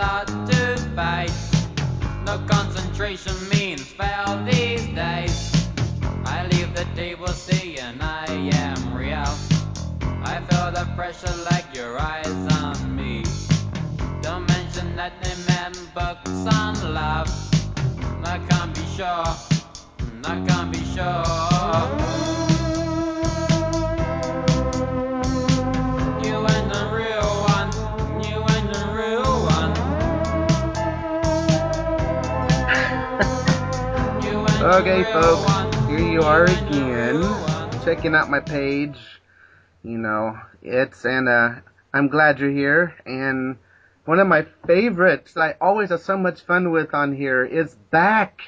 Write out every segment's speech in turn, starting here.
start to fade. No concentration means fail these days. I leave the table saying I am real. I feel the pressure like your eyes on me. Don't mention that they man books on love. I can't be sure. I can't be sure. Okay, folks, here you are again, checking out my page. You know, it's and uh, I'm glad you're here. And one of my favorites I always have so much fun with on here is back,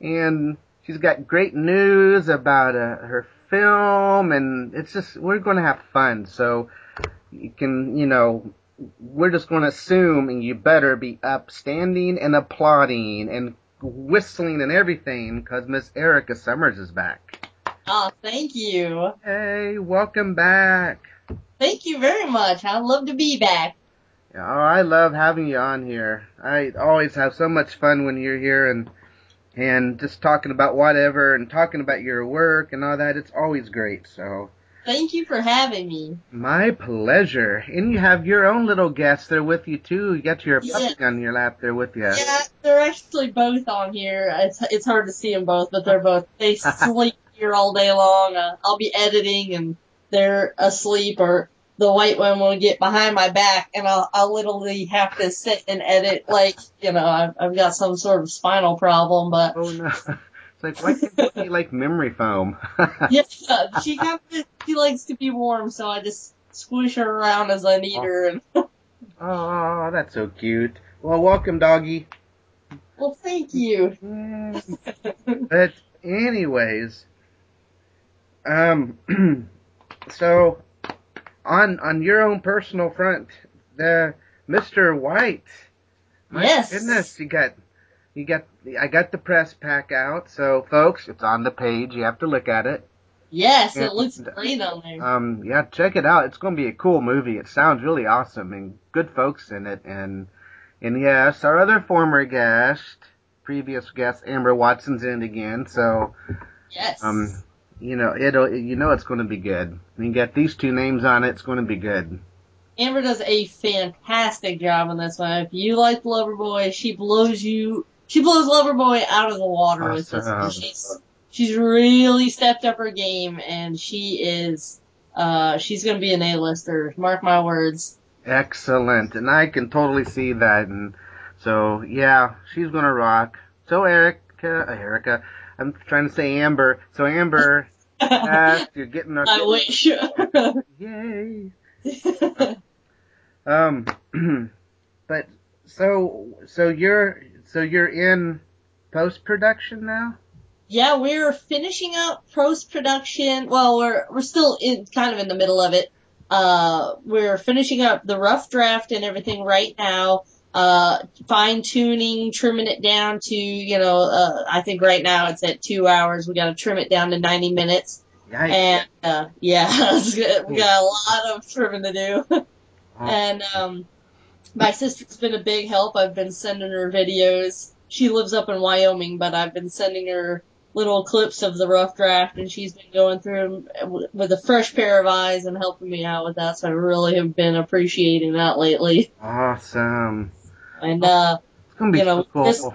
and she's got great news about uh, her film, and it's just we're going to have fun. So you can, you know, we're just going to assume, and you better be upstanding and applauding and whistling and everything because Miss Erica Summers is back. Oh, thank you. Hey, welcome back. Thank you very much. I'd love to be back. Oh, I love having you on here. I always have so much fun when you're here and and just talking about whatever and talking about your work and all that. It's always great. So Thank you for having me. my pleasure. And you have your own little guest there with you too. You got your Yeah. puppy on your lap there with you. Yeah, they're actually both on here. It's it's hard to see them both, but they're both they sleep here all day long. Uh, I'll be editing and they're asleep, or the white one will get behind my back, and I'll I'll literally have to sit and edit like you know I've I've got some sort of spinal problem, but Oh no. Like why can't you eat like memory foam? yeah, she kind of she likes to be warm, so I just squish her around as I need her. And oh, that's so cute. Well, welcome, doggy. well, thank you. But anyways, um, so on on your own personal front, the Mr. White. My Yes. goodness, you got you got I got the press pack out. So folks, it's on the page. You have to look at it. Yes, Yeah. it looks great on there. Um, yeah, check it out. It's going to be a cool movie. It sounds really awesome and good folks in it. And and yes, our other former guest, previous guest, Amber Watson's in again. So yes. um, you know, it'll you know it's going to be good. When you get these two names on it, it's going to be good. Amber does a fantastic job on this one. If you like Loverboy, she blows you. She blows Loverboy out of the water with this. She's she's really stepped up her game, and she is. Uh, she's gonna be an A-lister. Mark my words. Excellent, and I can totally see that. And so yeah, she's going to rock. So Erica, uh, Erica, I'm trying to say Amber. So Amber, yes, you're getting our I wish. Yay. Um, but so so you're so you're in post production now. yeah, we're finishing up post production. Well, we're we're still in kind of in the middle of it. Uh, we're finishing up the rough draft and everything right now. Uh, fine tuning, trimming it down to you know. Uh, I think right now it's at two hours. We got to trim it down to ninety minutes. Yikes. And uh, yeah, we got a lot of trimming to do. And um, my sister's been a big help. I've been sending her videos. She lives up in Wyoming, but I've been sending her little clips of the rough draft, and she's been going through them with a fresh pair of eyes and helping me out with that. So I really have been appreciating that lately. Awesome. And uh, It's gonna be You know, so cool. this-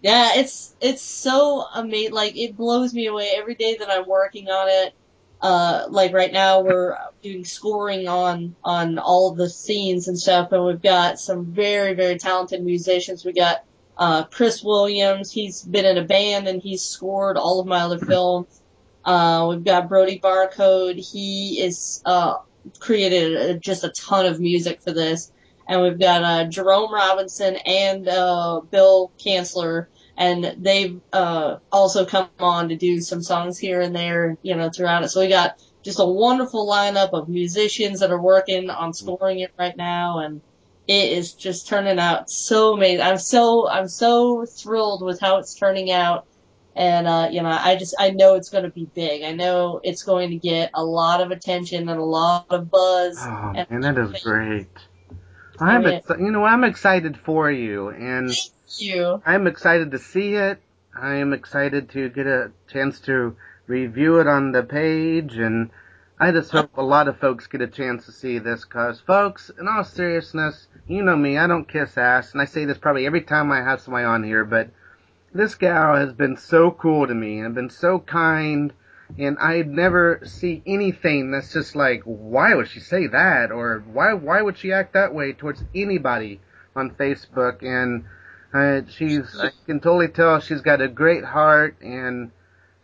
yeah, it's it's so amazing. Like it blows me away every day that I'm working on it. Uh, like right now we're doing scoring on on all the scenes and stuff, and we've got some very very talented musicians. We got uh, Chris Williams. He's been in a band and he's scored all of my other films. Uh, we've got Brody Barcode. He is uh, created uh, just a ton of music for this and we've got uh, Jerome Robinson and uh, Bill Kansler, and they've uh, also come on to do some songs here and there, you know, throughout it. So we got just a wonderful lineup of musicians that are working on scoring it right now, and it is just turning out so amazing. I'm so I'm so thrilled with how it's turning out. And uh, you know, I just I know it's going to be big. I know it's going to get a lot of attention and a lot of buzz. Oh, and man, that is great. I'm exci- you know I'm excited for you and you. I'm excited to see it. I am excited to get a chance to review it on the page and I just hope a lot of folks get a chance to see this cause folks, in all seriousness, you know me, I don't kiss ass and I say this probably every time I have somebody on here, but this gal has been so cool to me and been so kind and I never see anything that's just like, why would she say that? Or why, why would she act that way towards anybody on Facebook? And, uh, she's, I can totally tell she's got a great heart and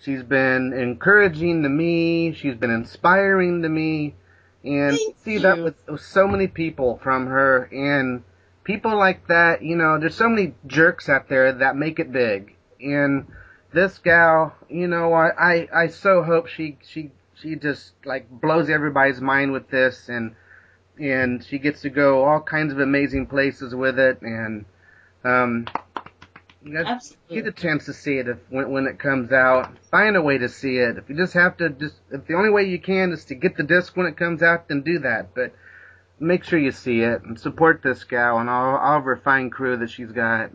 she's been encouraging to me. She's been inspiring to me and Thank see that with, with so many people from her and people like that, you know, there's so many jerks out there that make it big. And this gal, you know, I, I, I so hope she, she, she just like blows everybody's mind with this and, and she gets to go all kinds of amazing places with it and, um, Absolutely. get a chance to see it if, when, when it comes out. Find a way to see it. If you just have to just, if the only way you can is to get the disc when it comes out, then do that. But make sure you see it and support this gal and all, all of her fine crew that she's got.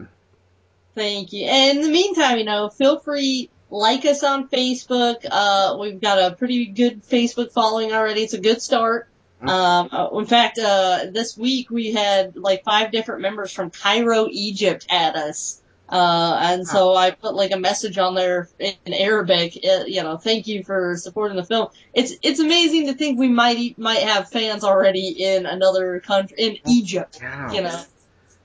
Thank you. And in the meantime, you know, feel free like us on Facebook. Uh, we've got a pretty good Facebook following already. It's a good start. Um, in fact, uh, this week we had like five different members from Cairo, Egypt at us. Uh, and so I put like a message on there in Arabic, uh, you know, thank you for supporting the film. It's, it's amazing to think we might, might have fans already in another country, in Egypt, Yeah. you know.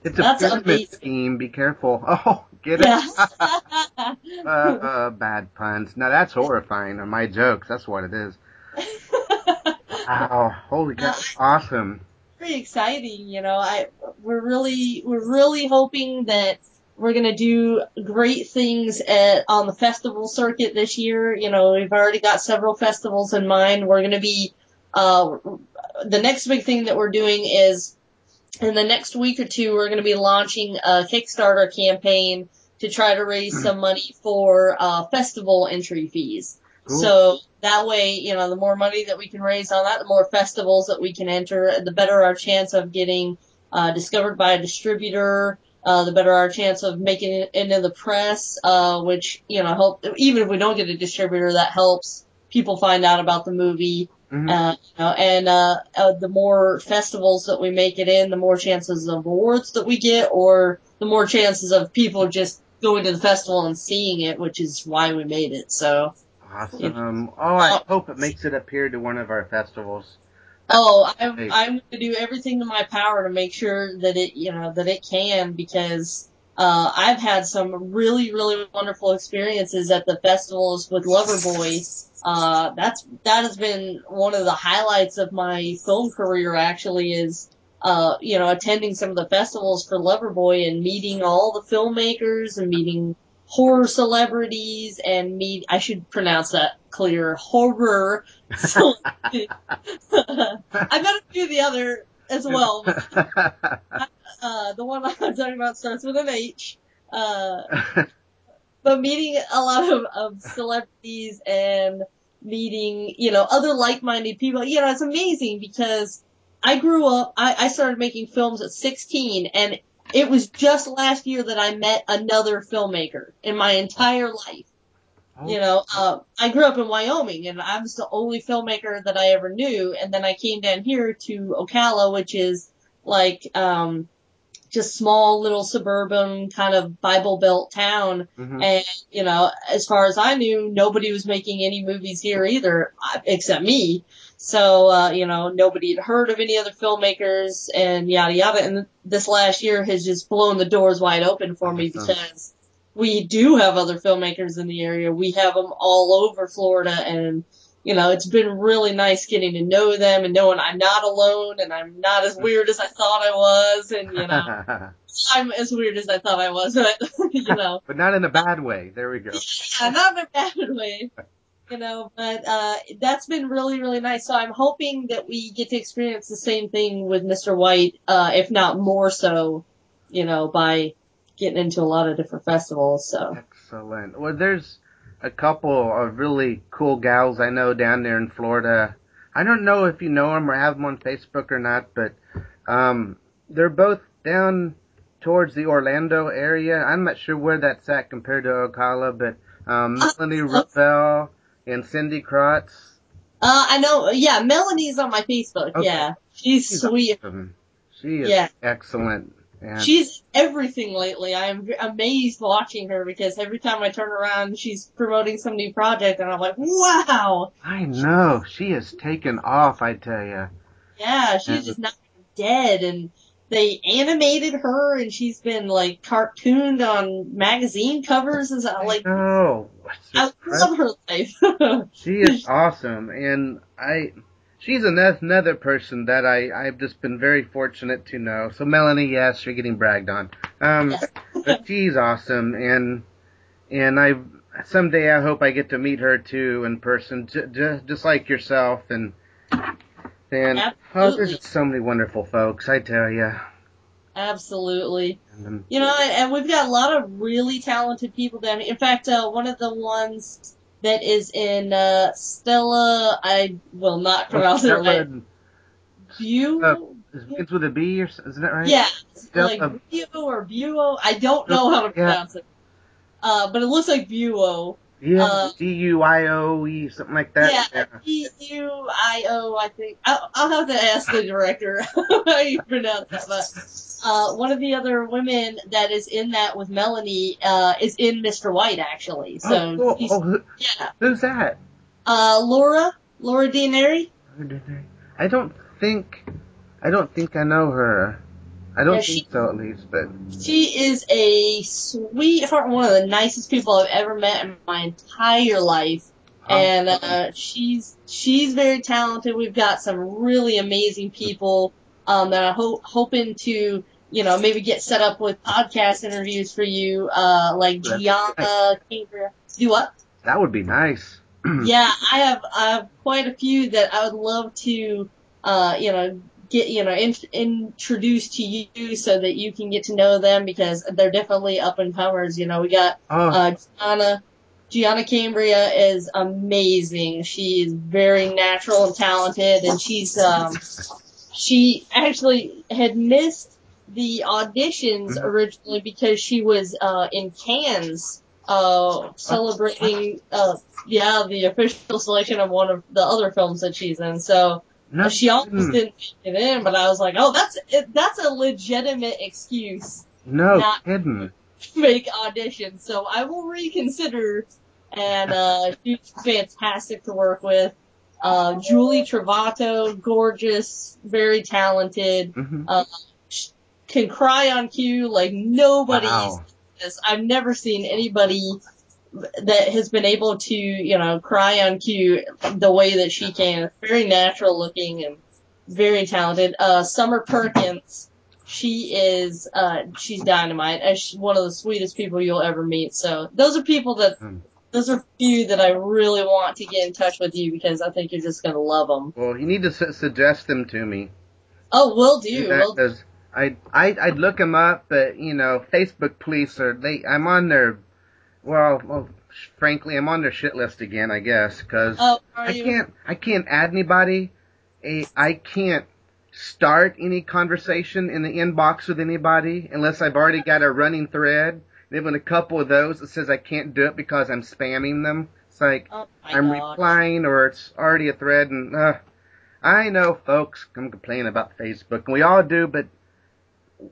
It's a That's pyramid amazing. scheme. Be careful. Oh, get it? Yeah. uh, uh, bad puns. Now that's horrifying. Or my jokes. That's what it is. Wow. Holy cow. Awesome. pretty exciting. You know, I we're really we're really hoping that we're gonna do great things at on the festival circuit this year. You know, we've already got several festivals in mind. We're gonna be uh the next big thing that we're doing is in the next week or two we're gonna be launching a Kickstarter campaign to try to raise some money for uh festival entry fees. Cool. So that way, you know, the more money that we can raise on that, the more festivals that we can enter, the better our chance of getting uh, discovered by a distributor. Uh, the better our chance of making it into the press, uh, which you know help. Even if we don't get a distributor, that helps people find out about the movie. Mhm. Uh, you know, and uh, uh, the more festivals that we make it in, the more chances of awards that we get, or the more chances of people just going to the festival and seeing it, which is why we made it. So. Awesome. Oh, I hope it makes it appear to one of our festivals. Oh, I'm I'm going to do everything in my power to make sure that it you know that it can because uh, I've had some really really wonderful experiences at the festivals with Loverboy. Uh, that's that has been one of the highlights of my film career. Actually, is uh, you know attending some of the festivals for Loverboy and meeting all the filmmakers and meeting horror celebrities and meet. I should pronounce that clear. Horror. I bet a few of the other as well. Uh, the one I'm talking about starts with an H. Uh, but meeting a lot of, of celebrities and meeting, you know, other like-minded people, you know, it's amazing because I grew up, I, I started making films at 16 and it was just last year that I met another filmmaker in my entire life. You know, uh, I grew up in Wyoming and I was the only filmmaker that I ever knew. And then I came down here to Ocala, which is like, um, just small little suburban kind of Bible Belt town. Mhm. And, you know, as far as I knew, nobody was making any movies here either, uh, except me. So, uh, you know, nobody had heard of any other filmmakers and yada yada. And this last year has just blown the doors wide open for me because we do have other filmmakers in the area. We have them all over Florida and, you know, it's been really nice getting to know them and knowing I'm not alone and I'm not as weird as I thought I was and, you know, I'm as weird as I thought I was, but, you know, but not in a bad way. There we go. yeah, not in a bad way. You know, but uh that's been really, really nice. So I'm hoping that we get to experience the same thing with Mr. White, uh, if not more so, you know, by getting into a lot of different festivals. So Excellent. Well, there's a couple of really cool gals I know down there in Florida. I don't know if you know them or have them on Facebook or not, but um, they're both down towards the Orlando area. I'm not sure where that's at compared to Ocala, but um, Uh, Melanie uh, Ravel and Cindy Krotz. Uh, I know. Yeah, Melanie's on my Facebook. Okay. Yeah, she's She's sweet. awesome. She is Yeah. excellent. And She's everything lately. I am amazed watching her because every time I turn around, she's promoting some new project, and I'm like, wow. I know she has taken off. I tell you. Yeah, she's Yeah. just not dead, and they animated her, and she's been like cartooned on magazine covers, and so, like, oh, I love her life. She is awesome, and I, she's another another person that I I've just been very fortunate to know. So Melanie, yes, you're getting bragged on. Um, Yes. but she's awesome, and and I someday I hope I get to meet her too in person, j- j- just like yourself, and and oh, there's so many wonderful folks. I tell you. Absolutely. Um, You know, and, and we've got a lot of really talented people down here. In fact, uh, one of the ones that is in uh, Stella, I will not pronounce it Stella right. Bu- uh, begins with a B, or isn't that right? yeah, Stella- like Buo or Buo. I don't know how to Yeah. pronounce it. Uh, but it looks like Buo. Yeah, uh, D U I O E, something like that. Yeah, U I O. I think I'll, I'll have to ask the director how you pronounce that. But uh, one of the other women that is in that with Melanie uh, is in Mr. White actually. So oh, cool. oh, who, yeah, who's that? uh, Laura, Laura Dineri. I don't think, I don't think I know her. I don't Yeah, think she- so, at least. But She is a sweetheart, one of the nicest people I've ever met in my entire life. and uh, she's she's very talented. We've got some really amazing people um, that I'm ho- hoping to you know maybe get set up with podcast interviews for you, uh, like That's Gianna Cambria. Do what? that would be nice. yeah, I have I have quite a few that I would love to uh, you know get you know in, introduced to you so that you can get to know them because they're definitely up and comers. You know, we got Oh, uh, Gianna, Gianna Cambria is amazing. She is very natural and talented, and she's um, she actually had missed the auditions Mhm. originally because she was uh, in Cannes uh, celebrating uh, yeah the official selection of one of the other films that she's in. So no, she almost kidding. didn't get in, but I was like, oh, that's that's a legitimate excuse no not- kidding. fake audition, so I will reconsider. And uh, she's fantastic to work with. Uh, Julie Travato, gorgeous, very talented, hmm uh, can cry on cue like nobody's. Wow. I've never seen anybody that has been able to, you know, cry on cue the way that she can. Very natural looking and very talented. Uh, Summer Perkins, she is, uh, she's dynamite. And she's one of the sweetest people you'll ever meet. So those are people that, Hmm. those are few that I really want to get in touch with you because I think you're just gonna love them. Well, you need to su- suggest them to me. Oh, will do. that, Will 'cause I, I, I'd look them up, but you know, Facebook police are they? I'm on their, well, well, frankly, I'm on their shit list again, I guess, because Oh, I you? can't, I can't add anybody. A, I can't start any conversation in the inbox with anybody unless I've already got a running thread. And even a couple of those it says I can't do it because I'm spamming them. It's like Oh I'm God. replying or it's already a thread and uh I know folks come complain about Facebook and we all do, but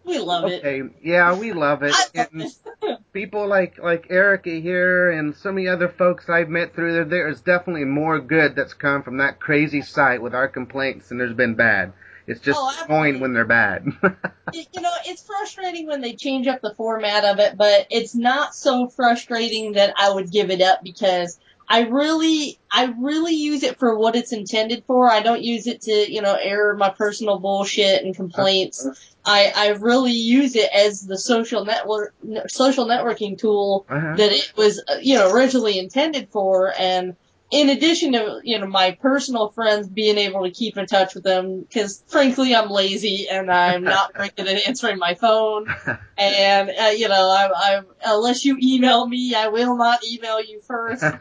We love it. okay, yeah, we love it. Love And it. people like like Erica here and so many other folks I've met through there, there is definitely more good that's come from that crazy site with our complaints than there's been bad. It's just Oh, annoying when they're bad. you know, it's frustrating when they change up the format of it, but it's not so frustrating that I would give it up because I really, I really use it for what it's intended for. I don't use it to, you know, air my personal bullshit and complaints. I, I really use it as the social network, social networking tool uh-huh. that it was, uh, you know, originally intended for, and in addition to you know my personal friends being able to keep in touch with them because frankly I'm lazy and I'm not very good at answering my phone. And uh, you know I, I unless you email me I will not email you first.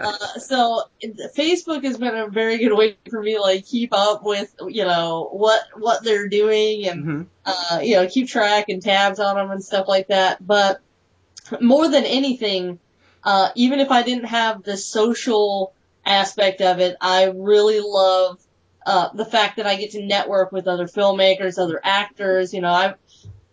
Uh, so Facebook has been a very good way for me to like keep up with you know what what they're doing and hmm uh, you know keep track and tabs on them and stuff like that. But more than anything uh, even if I didn't have the social aspect of it, I really love uh, the fact that I get to network with other filmmakers, other actors. You know, I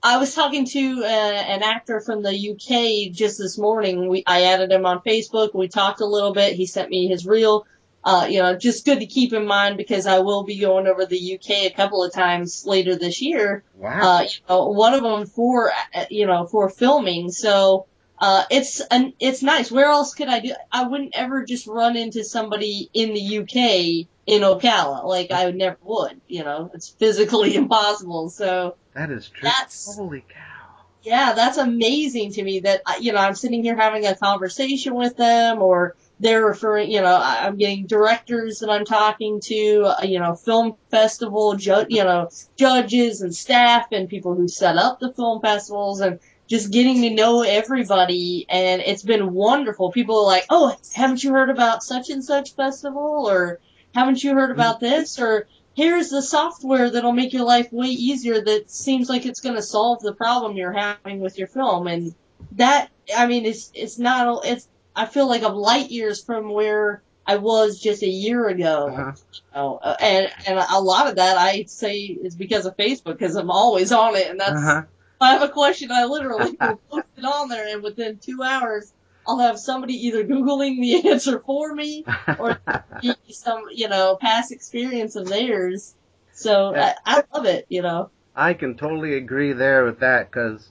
I was talking to uh an actor from the UK just this morning. We I added him on Facebook. We talked a little bit. He sent me his reel. Uh, you know, just good to keep in mind because I will be going over the UK a couple of times later this year Wow. uh, you know, one of them for, uh, you know, for filming. So, uh, it's an, it's nice. Where else could I do? I wouldn't ever just run into somebody in the UK in Ocala. Like I would never would, you know, it's physically impossible. So that is true. that's, Holy cow. yeah, that's amazing to me that, uh, you know, I'm sitting here having a conversation with them or they're referring, you know, I'm getting directors that I'm talking to, uh, you know, film festival, ju- you know, judges and staff and people who set up the film festivals and just getting to know everybody and it's been wonderful. People are like, oh, haven't you heard about such and such festival or haven't you heard about this or here's the software that'll make your life way easier that seems like it's going to solve the problem you're having with your film and that I mean it's it's not it's I feel like I'm light years from where I was just a year ago. Uh-huh. Oh, and and a lot of that I say is because of Facebook because I'm always on it, and that's Uh-huh. I have a question I literally will post it on there, and within two hours I'll have somebody either googling the answer for me or some you know past experience of theirs. So I, I love it, you know. I can totally agree there with that because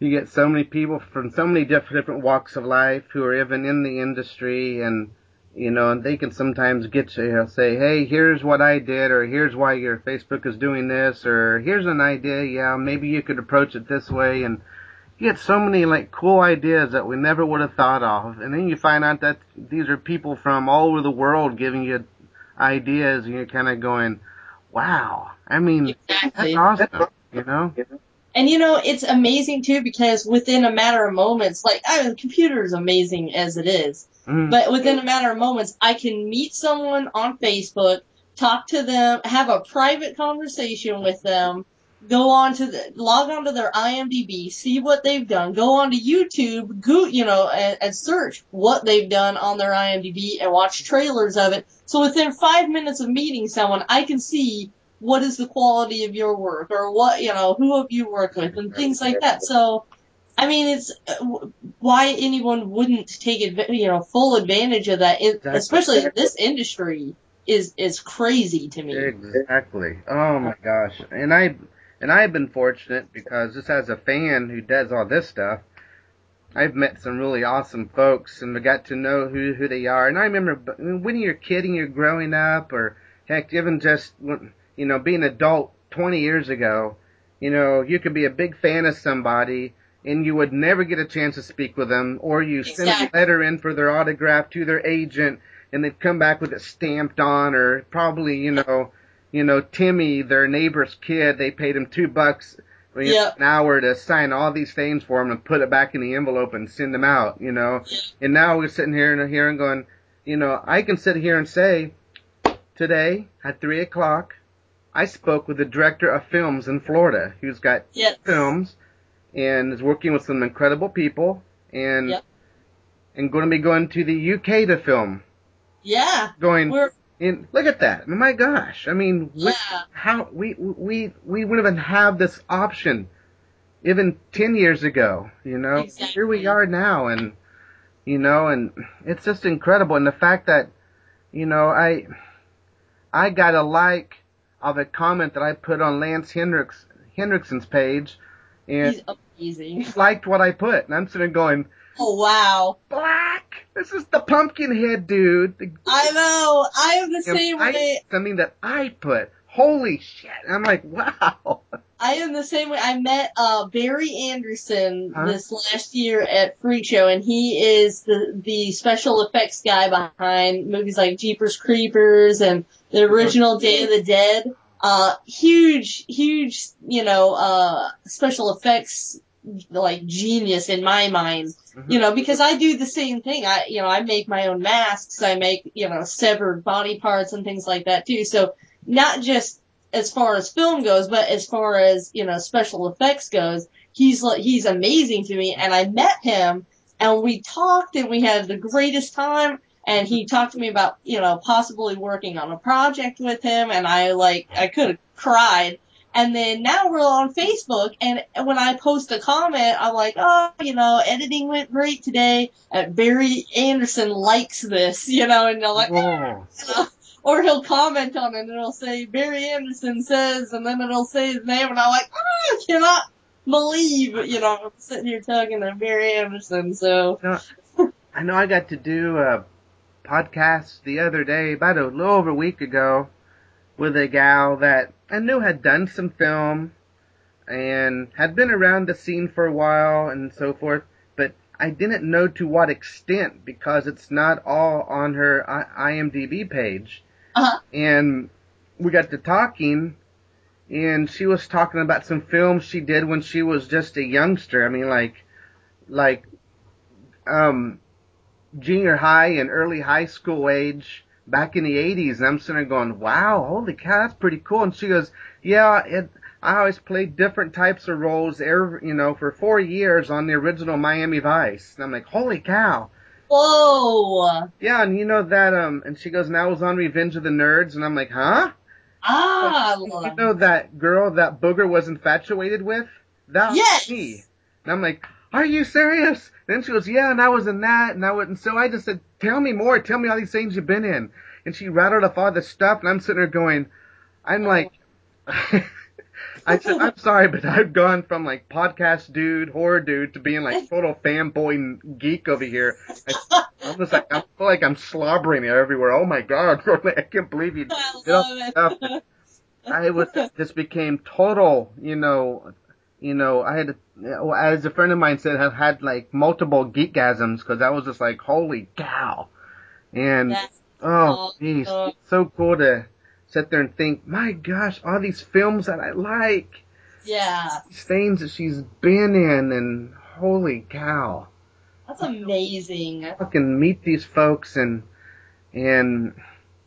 you get so many people from so many different different walks of life who are even in the industry and you know and they can sometimes get you know, say hey here's what I did or here's why your Facebook is doing this or here's an idea. Yeah maybe you could approach it this way and you get so many like cool ideas that we never would have thought of. And then you find out that these are people from all over the world giving you ideas and you're kind of going wow. I mean Exactly. that's awesome you know? And you know, it's amazing too because within a matter of moments, like I mean, the computer is amazing as it is, Mhm. but within a matter of moments, I can meet someone on Facebook, talk to them, have a private conversation with them, go on to the, log on to their IMDb, see what they've done, go on to YouTube, go, you know, and, and search what they've done on their IMDb and watch trailers of it. So within five minutes of meeting someone, I can see what is the quality of your work or what, you know, who have you worked with and things like that. So, I mean, it's uh, why anyone wouldn't take adv- you know full advantage of that, it, especially in this industry, is is crazy to me. Exactly. Oh my gosh. And I and I've been fortunate because just as a fan who does all this stuff, I've met some really awesome folks and I got to know who who they are. And I remember when you're a kid and you're growing up, or heck, even just you know being an adult 20 years ago, you know you could be a big fan of somebody. And you would never get a chance to speak with them, or you send a letter in for their autograph to their agent, and they'd come back with it stamped on, or probably, you know, you know, Timmy, their neighbor's kid, they paid him two bucks you Yep. an hour to sign all these things for him and put it back in the envelope and send them out, you know. Yep. And now we're sitting here and here and going, you know, I can sit here and say, today at three o'clock, I spoke with the director of films in Florida, who's got Yes. films and is working with some incredible people and Yep. and going to be going to the UK to film. Yeah. Going We're and look at that! Oh my gosh! I mean, yeah. how we we we wouldn't even have this option even ten years ago. You know, Exactly. here we are now, and you know, and it's just incredible. And the fact that you know, I I got a like of a comment that I put on Lance Hendricks Hendrickson's page, and He's amazing. he liked what I put, and I'm sitting going, Oh wow. Black, this is the pumpkin head dude. I know. I am the same I- way. something that I put. Holy shit! I'm like, wow. I am the same way. I met uh, Barry Anderson Huh? this last year at Freak Show, and he is the the special effects guy behind movies like Jeepers Creepers and the original Day of the Dead. Uh, huge, huge, you know, uh, special effects like genius in my mind. Mhm. You know, because I do the same thing. I, you know, I make my own masks. I make, you know, severed body parts and things like that too. So not just as far as film goes, but as far as, you know, special effects goes, he's like, he's amazing to me. And I met him and we talked and we had the greatest time. And he mm-hmm. talked to me about, you know, possibly working on a project with him. And I like, I could have cried. And then now we're on Facebook, and when I post a comment, I'm like, oh, you know, editing went great today. And Barry Anderson likes this, you know, and they're like, Whoa. or he'll comment on it, and it'll say Barry Anderson says, and then it'll say his name, and I'm like, oh, I cannot believe, you know, I'm sitting here talking to Barry Anderson. So I know I got to do a podcast the other day, about a little over a week ago, with a gal that I knew had done some film and had been around the scene for a while and so forth, but I didn't know to what extent because it's not all on her I- IMDb page. Uh-huh. And we got to talking, and she was talking about some films she did when she was just a youngster. I mean, like, like, um, junior high and early high school age back in the 80s. And I'm sitting there going, wow, holy cow, that's pretty cool. And she goes, yeah, it, I always played different types of roles every, you know, for four years on the original Miami Vice. And I'm like, holy cow. whoa, Yeah, and you know that, um, and she goes, and I was on Revenge of the Nerds. And I'm like, huh? ah, You know that girl that Booger was infatuated with? That Yes! was me. And I'm like, are you serious? And she goes, yeah, and I was in that, and I was, and so I just said, tell me more, tell me all these things you've been in. And she rattled off all this stuff, and I'm sitting there going, I'm oh. like, I said, I'm sorry, but I've gone from like podcast dude, horror dude, to being like total fanboy and geek over here. I, I'm just like, I feel like I'm slobbering everywhere. Oh my god, I can't believe you I did all this stuff. I was just became total, you know, you know, I had, to, as a friend of mine said, I've had like multiple geekgasms because I was just like, holy cow. And, That's oh, geez, awesome. so cool to sit there and think, my gosh, all these films that I like, yeah, things that she's been in, and holy cow. that's amazing. I Fucking meet these folks and, and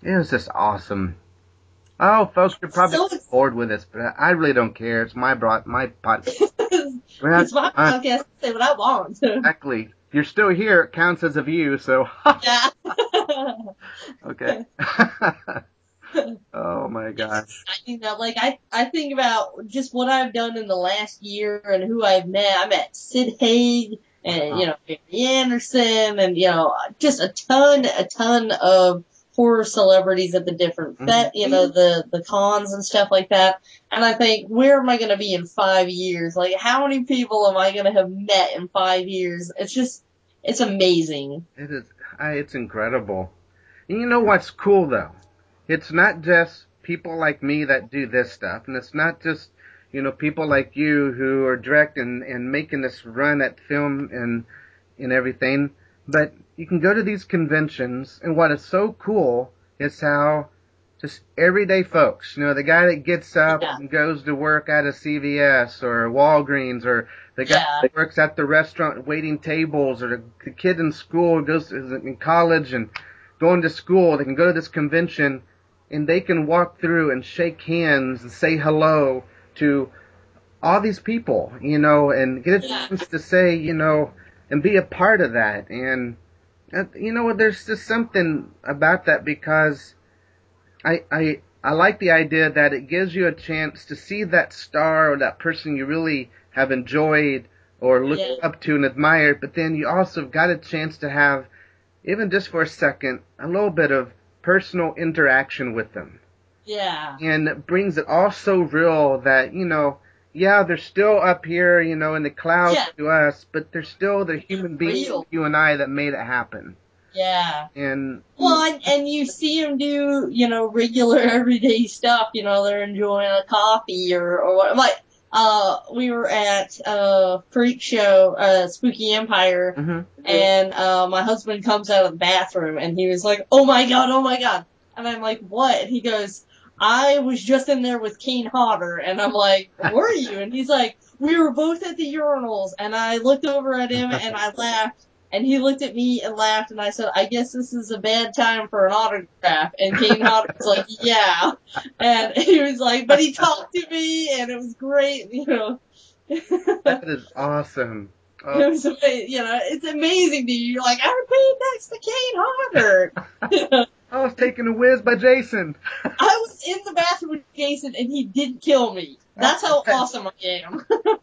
it was just awesome. Oh, folks, you're probably So bored with this, but I really don't care. It's my broad, my podcast. it's my podcast. I say what I want. Exactly. You're still here. It counts as a view, so yeah. okay. oh my gosh. I think that, like, I, I think about just what I've done in the last year and who I've met. I met Sid Haig and, uh-huh. you know, Barry Anderson and, you know, just a ton, a ton of horror celebrities at the different mm-hmm. fet, you know, the, the cons and stuff like that. And I think, where am I going to be in five years? Like, how many people am I going to have met in five years? It's just, it's amazing. It is. I, it's incredible. And you know what's cool though? It's not just people like me that do this stuff, and it's not just you know people like you who are directing and making this run at film and and everything. But you can go to these conventions, and what is so cool is how just everyday folks, you know, the guy that gets up Yeah. and goes to work at a CVS or Walgreens or the guy Yeah. that works at the restaurant waiting tables or the, kid in school who goes is in college and going to school, they can go to this convention and they can walk through and shake hands and say hello to all these people, you know, and get a chance to say, you know, and be a part of that. And, uh, you know, what there's just something about that because I, I, I like the idea that it gives you a chance to see that star or that person you really have enjoyed or looked Yeah. up to and admired, but then you also got a chance to have, even just for a second, a little bit of personal interaction with them. Yeah. And it brings it all so real that, you know, yeah, they're still up here, you know, in the clouds Yeah. to us, but they're still the human beings, you and I, that made it happen. Yeah. And Well, and, and you see them do, you know, regular everyday stuff. You know, they're enjoying a coffee or or what. Like uh, we were at a freak show, uh, Spooky Empire, hmm and uh, my husband comes out of the bathroom and he was like, "Oh my god, oh my god," and I'm like, "What?" And he goes, "I was just in there with Kane Hodder," and I'm like, "Were you?" And he's like, "We were both at the urinals," and I looked over at him and I laughed. And he looked at me and laughed, and I said, "I guess this is a bad time for an autograph." And Kane Hodder was like, "Yeah," and he was like, "But he talked to me, and it was great," you know. That is awesome. It Oh, was amazing, you know, it's amazing to you. You're like, I played next to Kane Hodder. I was taking a whiz by Jason. I was in the bathroom with Jason and he didn't kill me. That's how awesome I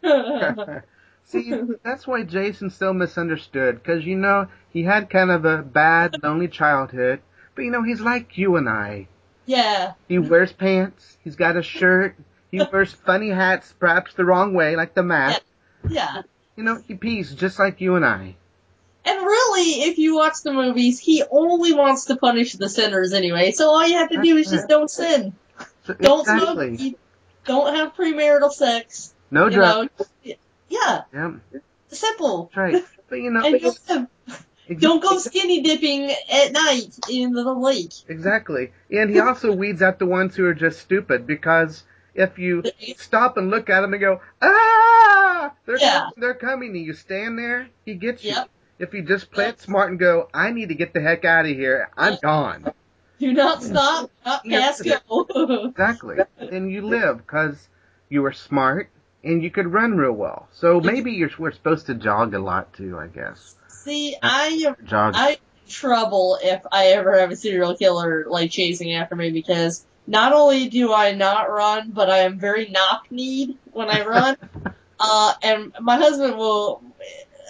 am. See, that's why Jason's so misunderstood, because, you know, he had kind of a bad, lonely childhood, but, you know, he's like you and I. yeah, He wears pants, he's got a shirt, he wears funny hats, perhaps the wrong way, like the mask. yeah. You know, he pees just like you and I. And really, if you watch the movies, he only wants to punish the sinners anyway. So all you have to do is just don't sin. Don't exactly. smoke. Don't have premarital sex. No drugs. know. Yeah, Yep, simple. that's right. But, you know, And but just, don't go skinny dipping at night in the lake. Exactly. And he also weeds out the ones who are just stupid because if you stop and look at them and go, ah, they're, Yeah. coming, they're coming, and you stand there, he gets you. If you just play it smart and go, I need to get the heck out of here, I'm gone. Do not stop, not pass go. Exactly. and you live because you were smart and you could run real well. So maybe you're we're supposed to jog a lot too, I guess. See, I am Jog. I trouble if I ever have a serial killer like chasing after me because not only do I not run, but I am very knock kneed when I run. uh, and my husband will,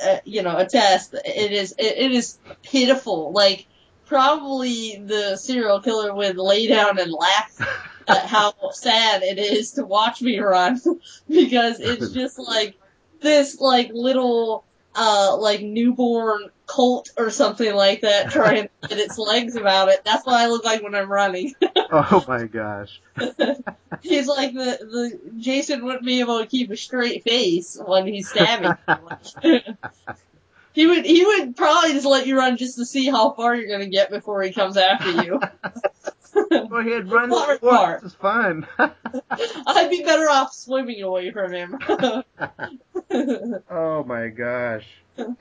uh, you know, attest. It is it, it is pitiful. Like probably the serial killer would lay down and laugh at how sad it is to watch me run because it's just like this like little uh like newborn colt or something like that trying to get its legs about it. That's what I look like when I'm running. oh my gosh. he's like the the Jason wouldn't be able to keep a straight face when he's stabbing. he would he would probably just let you run just to see how far you're gonna get before he comes after you. Go ahead, run. Far apart. This is fun. I'd be better off swimming away from him. oh my gosh.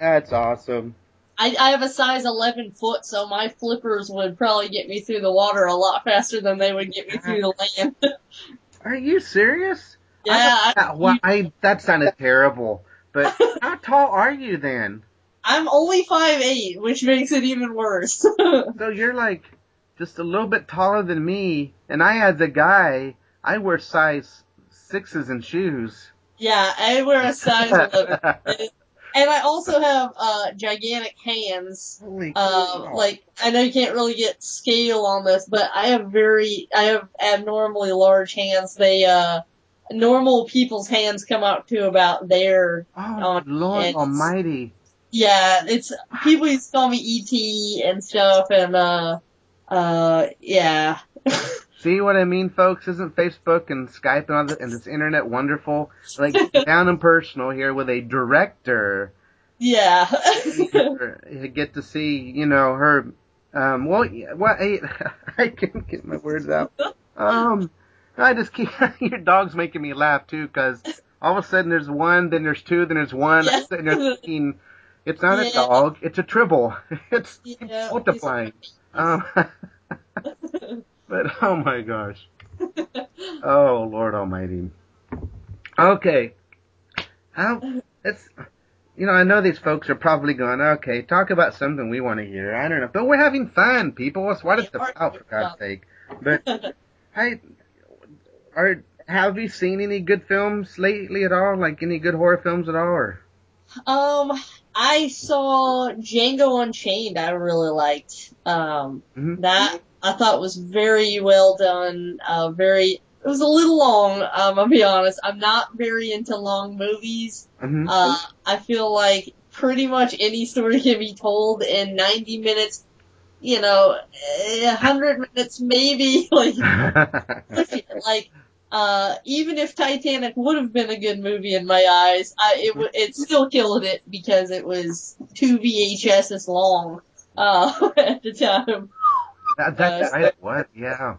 That's awesome. I, I have a size 11 foot, so my flippers would probably get me through the water a lot faster than they would get me through the uh-huh. land. Are you serious? yeah, I, well, I, that sounded terrible. But how tall are you then? I'm only 5'8", which makes it even worse. So you're like just a little bit taller than me, and I, as a guy, I wear size sixes in shoes. yeah, I wear a size 11. And I also have, uh, gigantic hands. Holy Uh, like, I know you can't really get scale on this, but I have very, I have abnormally large hands. They, uh, normal people's hands come out to about there. oh Lord hands. Almighty! Yeah, it's, people used to call me E.T. and stuff, and, uh, uh, yeah. See what I mean, folks? Isn't Facebook and Skype and all the, and this internet wonderful? Like down and personal here with a director. yeah. Get to see, you know, her. Um, well, yeah, well, I, I can't get my words out. Um, I just keep your dog's making me laugh too, because all of a sudden there's one, then there's two, then there's one. Yeah. Sitting thinking, it's not a dog, it's a tribble. It's yeah. multiplying. Um, but oh my gosh. Oh Lord Almighty. Okay. How it's you know, I know these folks are probably going, okay, talk about something we want to hear. I don't know. But we're having fun, people. That's what it's about, for God's sake. But hey are have you seen any good films lately at all? Like any good horror films at all or Um, I saw Django Unchained. I really liked. Um, Mhm. that I thought was very well done. Uh, very. It was a little long. Um, I'll be honest. I'm not very into long movies. Mhm. Uh, I feel like pretty much any story can be told in 90 minutes. You know, a hundred minutes maybe. Like, like uh, even if Titanic would have been a good movie in my eyes, I, it w- it still killed it because it was two VHSs long uh, at the time. That, that's Uh, I, what? Yeah.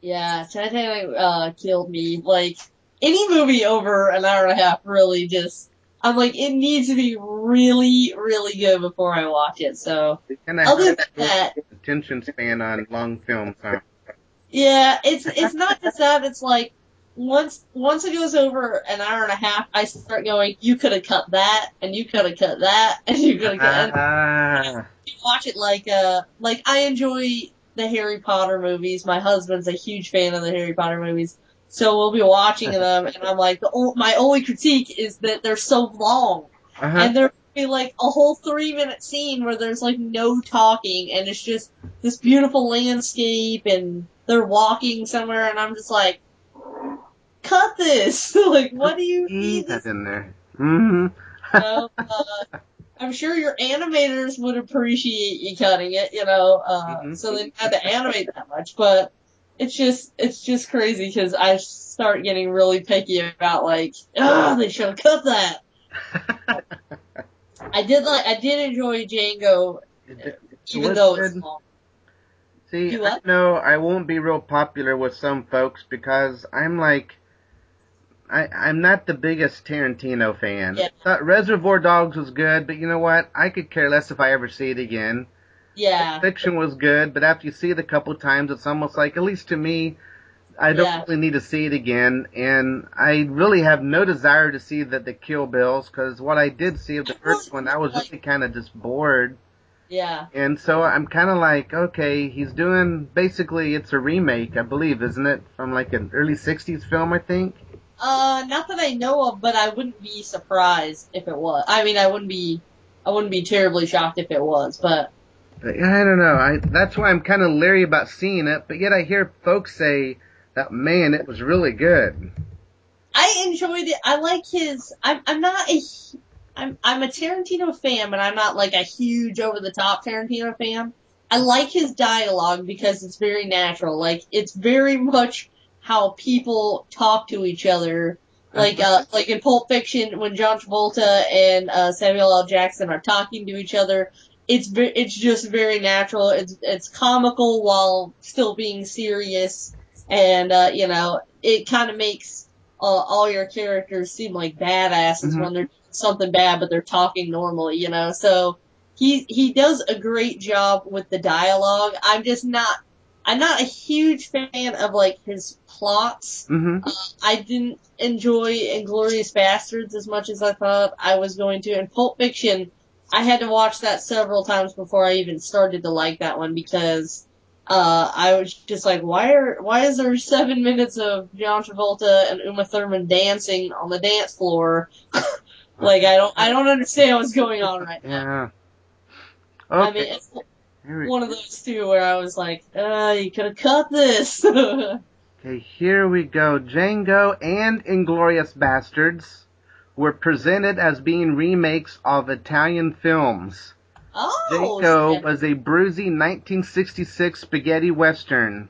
Yeah, Titanic uh, killed me. Like any movie over an hour and a half, really just. I'm like, it needs to be really, really good before I watch it. So, other than that, attention span on long films, huh? Yeah, it's it's not just that. It's like once once it goes over an hour and a half, I start going. You could have cut that, and you could have cut that, and you could have cut. And Ah, you watch it like uh like I enjoy the Harry Potter movies. My husband's a huge fan of the Harry Potter movies, so we'll be watching them, and I'm like, the, my only critique is that they're so long, uh-huh. and there'll be like a whole three minute scene where there's like no talking, and it's just this beautiful landscape, and they're walking somewhere, and I'm just like, cut this! like, what do you need that in there. hmm You know? uh, I'm sure your animators would appreciate you cutting it, you know, uh, Mhm. so they didn't have to animate that much, but it's just, it's just crazy because I start getting really picky about like, oh, they should have cut that. I did like, I did enjoy Django, even was though it's small. See, I know I won't be real popular with some folks because I'm like, I, I'm not the biggest Tarantino fan. Yeah. Thought Reservoir Dogs was good, but you know what? I could care less if I ever see it again. Yeah, Fiction was good, but after you see it a couple times, it's almost like, at least to me, I don't Yeah. really need to see it again. And I really have no desire to see the, the Kill Bills because what I did see of the first one, I was really kind of just bored. yeah. And so I'm kind of like, okay, he's doing basically it's a remake, I believe, isn't it, from like an early '60s film, I think. Uh, not that I know of, but I wouldn't be surprised if it was. I mean, I wouldn't be, I wouldn't be terribly shocked if it was, but But I don't know. I that's why I'm kind of leery about seeing it. But yet I hear folks say that man, it was really good. I enjoyed it. I like his. I'm. I'm not a. I'm. I'm a Tarantino fan, but I'm not like a huge over the top Tarantino fan. I like his dialogue because it's very natural. Like it's very much how people talk to each other. Like uh, like in Pulp Fiction, when John Travolta and uh, Samuel L. Jackson are talking to each other, it's it's just very natural. It's it's comical while still being serious, and uh, you know it kind of makes uh, all your characters seem like badasses Mhm. when they're doing something bad, but they're talking normally, you know. So he he does a great job with the dialogue. I'm just not. I'm not a huge fan of like his plots. hmm I didn't enjoy Inglourious Basterds as much as I thought I was going to. And Pulp Fiction, I had to watch that several times before I even started to like that one because uh, I was just like, why are why is there seven minutes of John Travolta and Uma Thurman dancing on the dance floor? like I don't I don't understand what's going on right now. Yeah. I mean, it's here, one of those two where I was like, uh, you could have cut this. okay, here we go. Django and Inglourious Basterds were presented as being remakes of Italian films. oh, Django snap. was a bruising 1966 spaghetti western.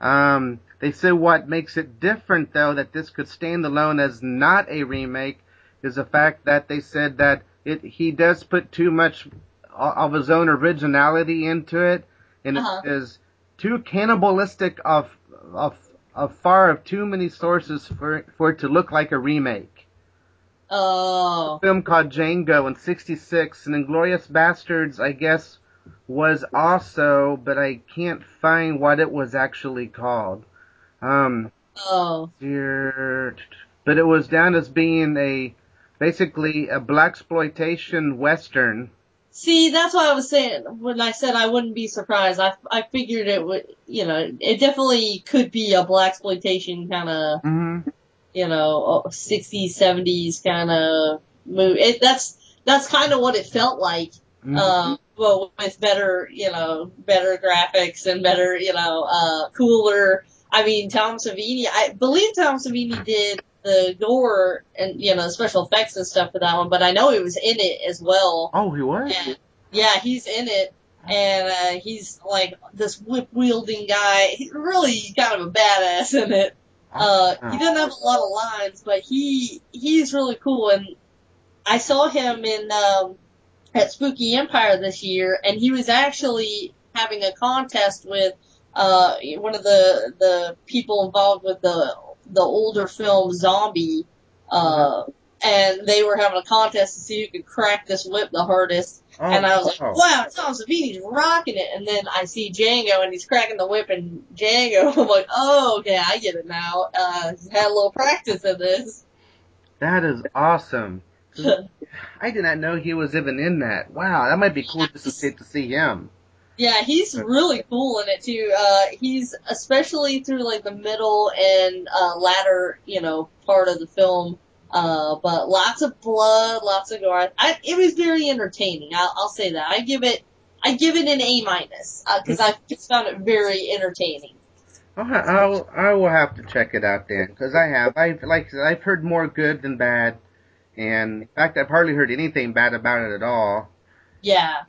Um, they said what makes it different, though, that this could stand alone as not a remake, is the fact that they said that it he does put too much of his own originality into it, and Uh-huh. it is too cannibalistic of of of far of too many sources for for it to look like a remake oh. film called Django in '66, and Inglorious Bastards, I guess, was also, but I can't find what it was actually called. Um, Oh. here, but it was down as being a basically a black exploitation western. See, that's what I was saying when I said I wouldn't be surprised. I I figured it would, you know, it definitely could be a black exploitation kind of, Mm-hmm. you know, 60s, 70s kind of movie. It, that's that's kind of what it felt like. Mm-hmm. Um, well, with better, you know, better graphics and better, you know, uh, cooler. I mean, Tom Savini. I believe Tom Savini did the gore and you know special effects and stuff for that one, but I know he was in it as well. oh, he was. And, yeah, he's in it, and uh, he's like this whip wielding guy. He's really kind of a badass in it. Uh, he doesn't have a lot of lines, but he he's really cool. And I saw him in um, at Spooky Empire this year, and he was actually having a contest with uh, one of the the people involved with the the older film Zombie. Uh, and they were having a contest to see who could crack this whip the hardest. Oh, and I was like, wow. wow, Tom Savini's rocking it. And then I see Django and he's cracking the whip and Django, I'm like, oh, okay, I get it now. Uh, he's had a little practice in this. That is awesome. I did not know he was even in that. Wow, that might be cool just to to see him. Yeah, he's really cool in it too. Uh, he's especially through like the middle and uh, latter, you know, part of the film. Uh, but lots of blood, lots of gore. I, it was very entertaining. I'll, I'll say that. I give it, I give it an A minus because I just found it very entertaining. I'll, I'll I will have to check it out then because I have I've like I've heard more good than bad, and in fact I've hardly heard anything bad about it at all. Yeah.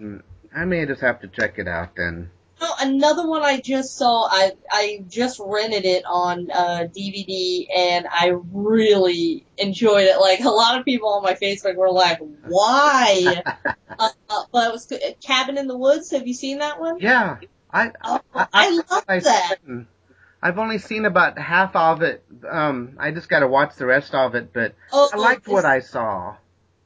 I may just have to check it out then. Oh, another one I just saw. I I just rented it on uh, DVD, and I really enjoyed it. Like a lot of people on my Facebook were like, "Why?" uh, uh, but it was Cabin in the Woods. Have you seen that one? Yeah, I Oh, I, I love I that. I've only seen about half of it. Um, I just got to watch the rest of it, but Oh, I liked what I saw.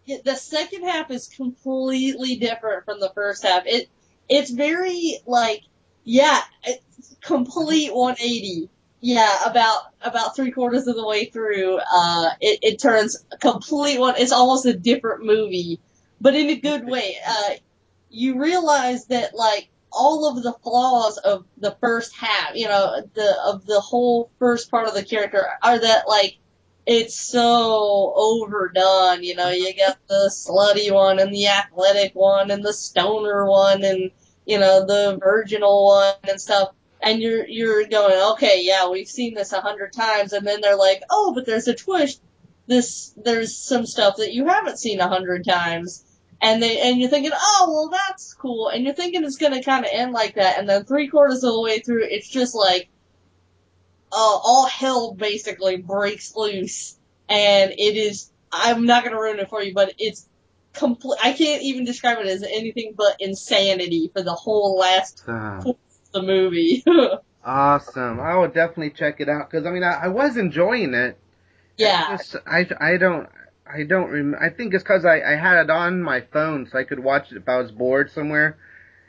The second half is completely different from the first half. It it's very like yeah, it's complete 180. Yeah, about about three quarters of the way through, uh, it, it turns complete one. It's almost a different movie, but in a good way. Uh, you realize that like all of the flaws of the first half, you know, the of the whole first part of the character are that like it's so overdone. You know, you got the slutty one and the athletic one and the stoner one and you know the virginal one and stuff. And you're you're going, okay, yeah, we've seen this a hundred times, and then they're like, oh, but there's a twist. This there's some stuff that you haven't seen a hundred times, and they and you're thinking, oh, well, that's cool, and you're thinking it's gonna kind of end like that, and then three quarters of the way through, it's just like, all hell basically breaks loose, and it is. I'm not gonna ruin it for you, but it's complete. I can't even describe it as anything but insanity for the whole last Uh, the movie. awesome. I will definitely check it out because I mean I, I was enjoying it. yeah, just- I I don't I don't rem- I think it's because I I had it on my phone so I could watch it if I was bored somewhere.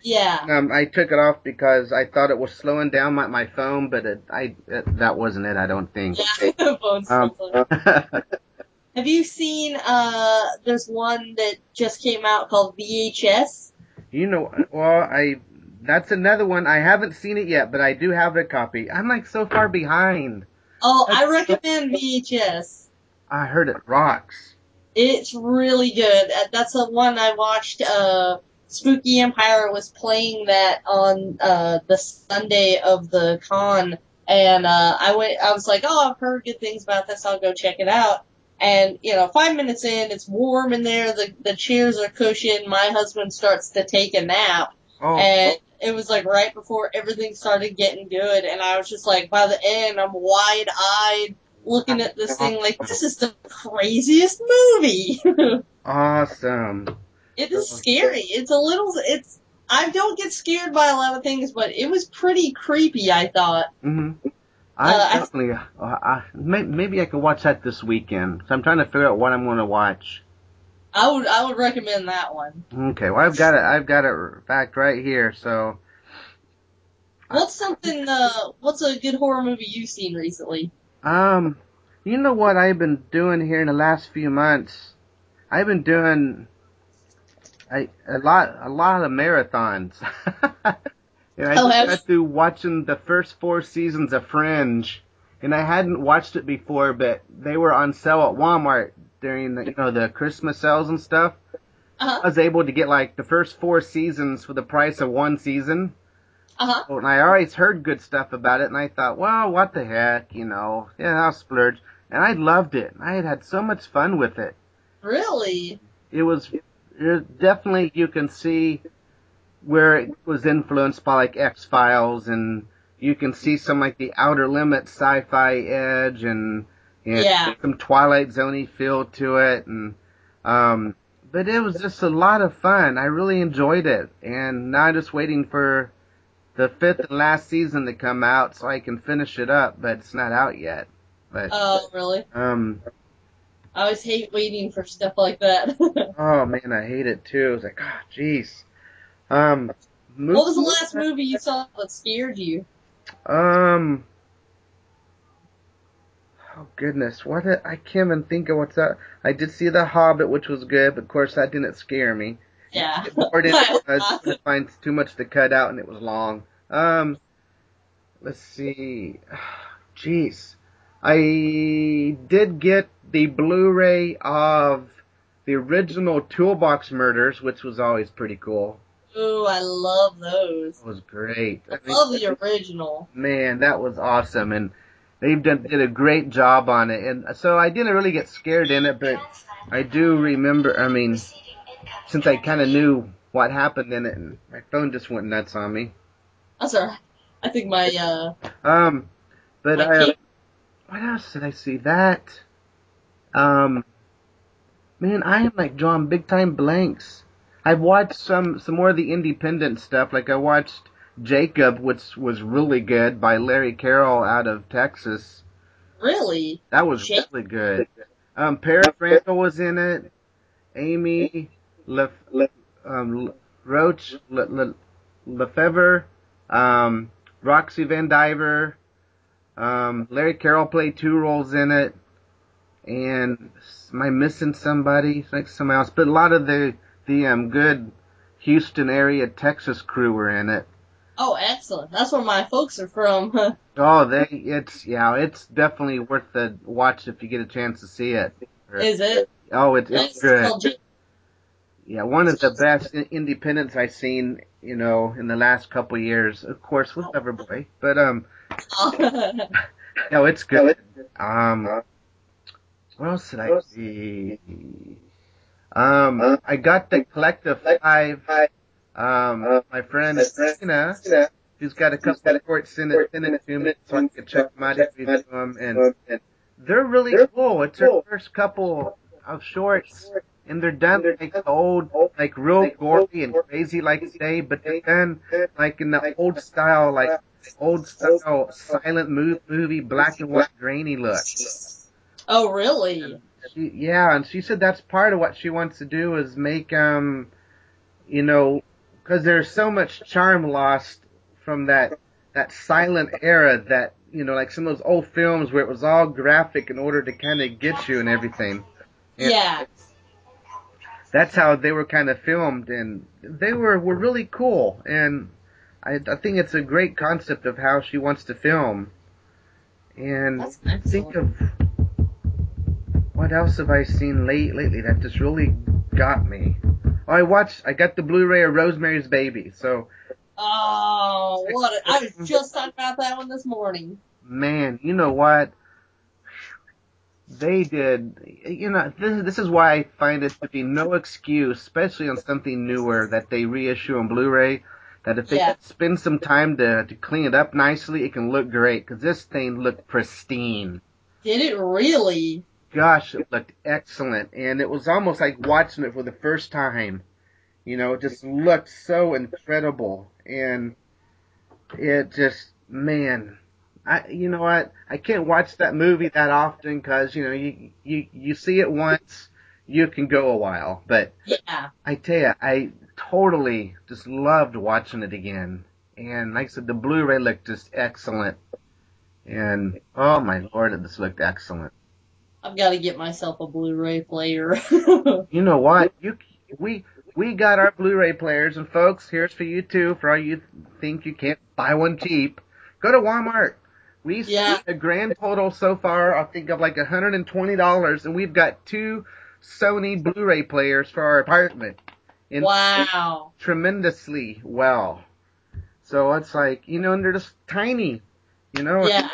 Yeah. Um, I took it off because I thought it was slowing down my my phone, but it, I it, that wasn't it. I don't think. Yeah, Um, Have you seen, uh, there's one that just came out called VHS? you know, well I that's another one. I haven't seen it yet, but I do have a copy. I'm like so far behind. Oh, I That's- recommend VHS. I heard it rocks. It's really good. Uh, That's the one I watched, uh, Spooky Empire was playing that on, uh, the Sunday of the con, and, uh, I went, I was like, oh, I've heard good things about this, I'll go check it out. And, you know, five minutes in, it's warm in there, the, the chairs are cushioned, my husband starts to take a nap, Oh, and it was like right before everything started getting good, and I was just like, by the end, I'm wide eyed, looking at this thing like, this is the craziest movie. awesome. It is scary. It's a little, it's, I don't get scared by a lot of things, but it was pretty creepy, I thought. hmm I Uh, I- definitely. Uh, I, may, maybe I could watch that this weekend. So I'm trying to figure out what I'm going to watch. I would, I would recommend that one. Okay, well I've got it. I've got it fact right here. So What's something, uh, what's a good horror movie you've seen recently? Um, you know what I've been doing here in the last few months? I've been doing a, a lot, a lot of marathons. and I Oh, just got through watching the first four seasons of Fringe, and I hadn't watched it before, but they were on sale at Walmart during the, you know, the Christmas sales and stuff. Uh-huh, I was able to get like the first four seasons for the price of one season. uh-huh. Oh, and I always heard good stuff about it, and I thought, well, what the heck, you know, yeah, I'll splurge. And I loved it. I had had so much fun with it. Really? It was definitely you can see where it was influenced by like X Files and you can see some like the Outer Limits sci-fi edge and, and Yeah. some Twilight Zoney feel to it, and um, but it was just a lot of fun. I really enjoyed it, and now I'm just waiting for the fifth and last season to come out so I can finish it up, but it's not out yet. But Oh, really? um, I always hate waiting for stuff like that. oh man, I hate it too. It's like, oh, jeez. Um, What was the last movie you saw that scared you? Um. Oh goodness, what a, I can't even think of what's that. I did see The Hobbit, which was good, but of course that didn't scare me. Yeah. Or did I was gonna find too much to cut out, and it was long. Um, let's see. Jeez, I did get the Blu-ray of the original Toolbox Murders, which was always pretty cool. Ooh, I love those. It was great. I I mean, love the original. man, that was awesome, and they've done did a great job on it. And so I didn't really get scared in it, but I do remember. I mean, since I kind of knew what happened in it, and my phone just went nuts on me. That's alright. I think my uh Um, but I, kid- what else did I see? That, um, man, I am like drawing big time blanks. I've watched some some more of the independent stuff. Like I watched Jacob, which was really good by Larry Carrell out of Texas. really That was Jake- really good. Um, Paris Randall was in it. Amy Le, um, Le- Roach Le, Le, Lefevre, um, Roxy Van Diver. Um, Larry Carrell played two roles in it. And am I missing somebody? Like someone else, but a lot of the the um good Houston area Texas crew were in it. Oh, excellent. That's where my folks are from. Oh, they it's yeah, it's definitely worth the watch if you get a chance to see it. Is it? Oh, it's it's good. Yeah, one of the best independents I've seen, you know, in the last couple of years. Of course, with Loverboy, but um, no, it's good. Um, what else did I see? Um, I got the Collective Five. Um, my friend Tina, who's got a couple of shorts in it, sent it to me so I could check them out if you do them, and they're really cool. It's her first couple of shorts, and they're done like the old, like real gory and crazy like today, but they're done like in the old style, like old style silent mo- movie, black and white, grainy look. oh, really? She, yeah, and she said that's part of what she wants to do is make um, you know, because there's so much charm lost from that that silent era that you know, like some of those old films where it was all graphic in order to kind of get you and everything. Yeah. Yeah. That's how they were kind of filmed, and they were were really cool. And I I think it's a great concept of how she wants to film. And think of what else have I seen late lately that just really got me. Oh, I watched. I got the Blu-ray of Rosemary's Baby. So Oh, what? A, I was just talking about that one this morning. man, you know what? They did. You know, this this is why I find it to be no excuse, especially on something newer that they reissue on Blu-ray. That if they Yeah. spend some time to to clean it up nicely, it can look great. Because this thing looked pristine. Did it really? gosh, it looked excellent, and it was almost like watching it for the first time. You know, it just looked so incredible, and it just, man, I, you know what? I can't watch that movie that often because you know you you you see it once, you can go a while, but Yeah. I tell you, I totally just loved watching it again, and like I said, the Blu-ray looked just excellent, and oh my lord, it just looked excellent. I've got to get myself a Blu-ray player. You know what? You we we got our Blu-ray players, and folks, here's for you too. For all you think you can't buy one cheap, go to Walmart. We Yeah. spent a grand total so far, I think of like hundred and twenty dollars, and we've got two Sony Blu-ray players for our apartment. And wow. tremendously well. So it's like you know, and they're just tiny. You know, Yeah.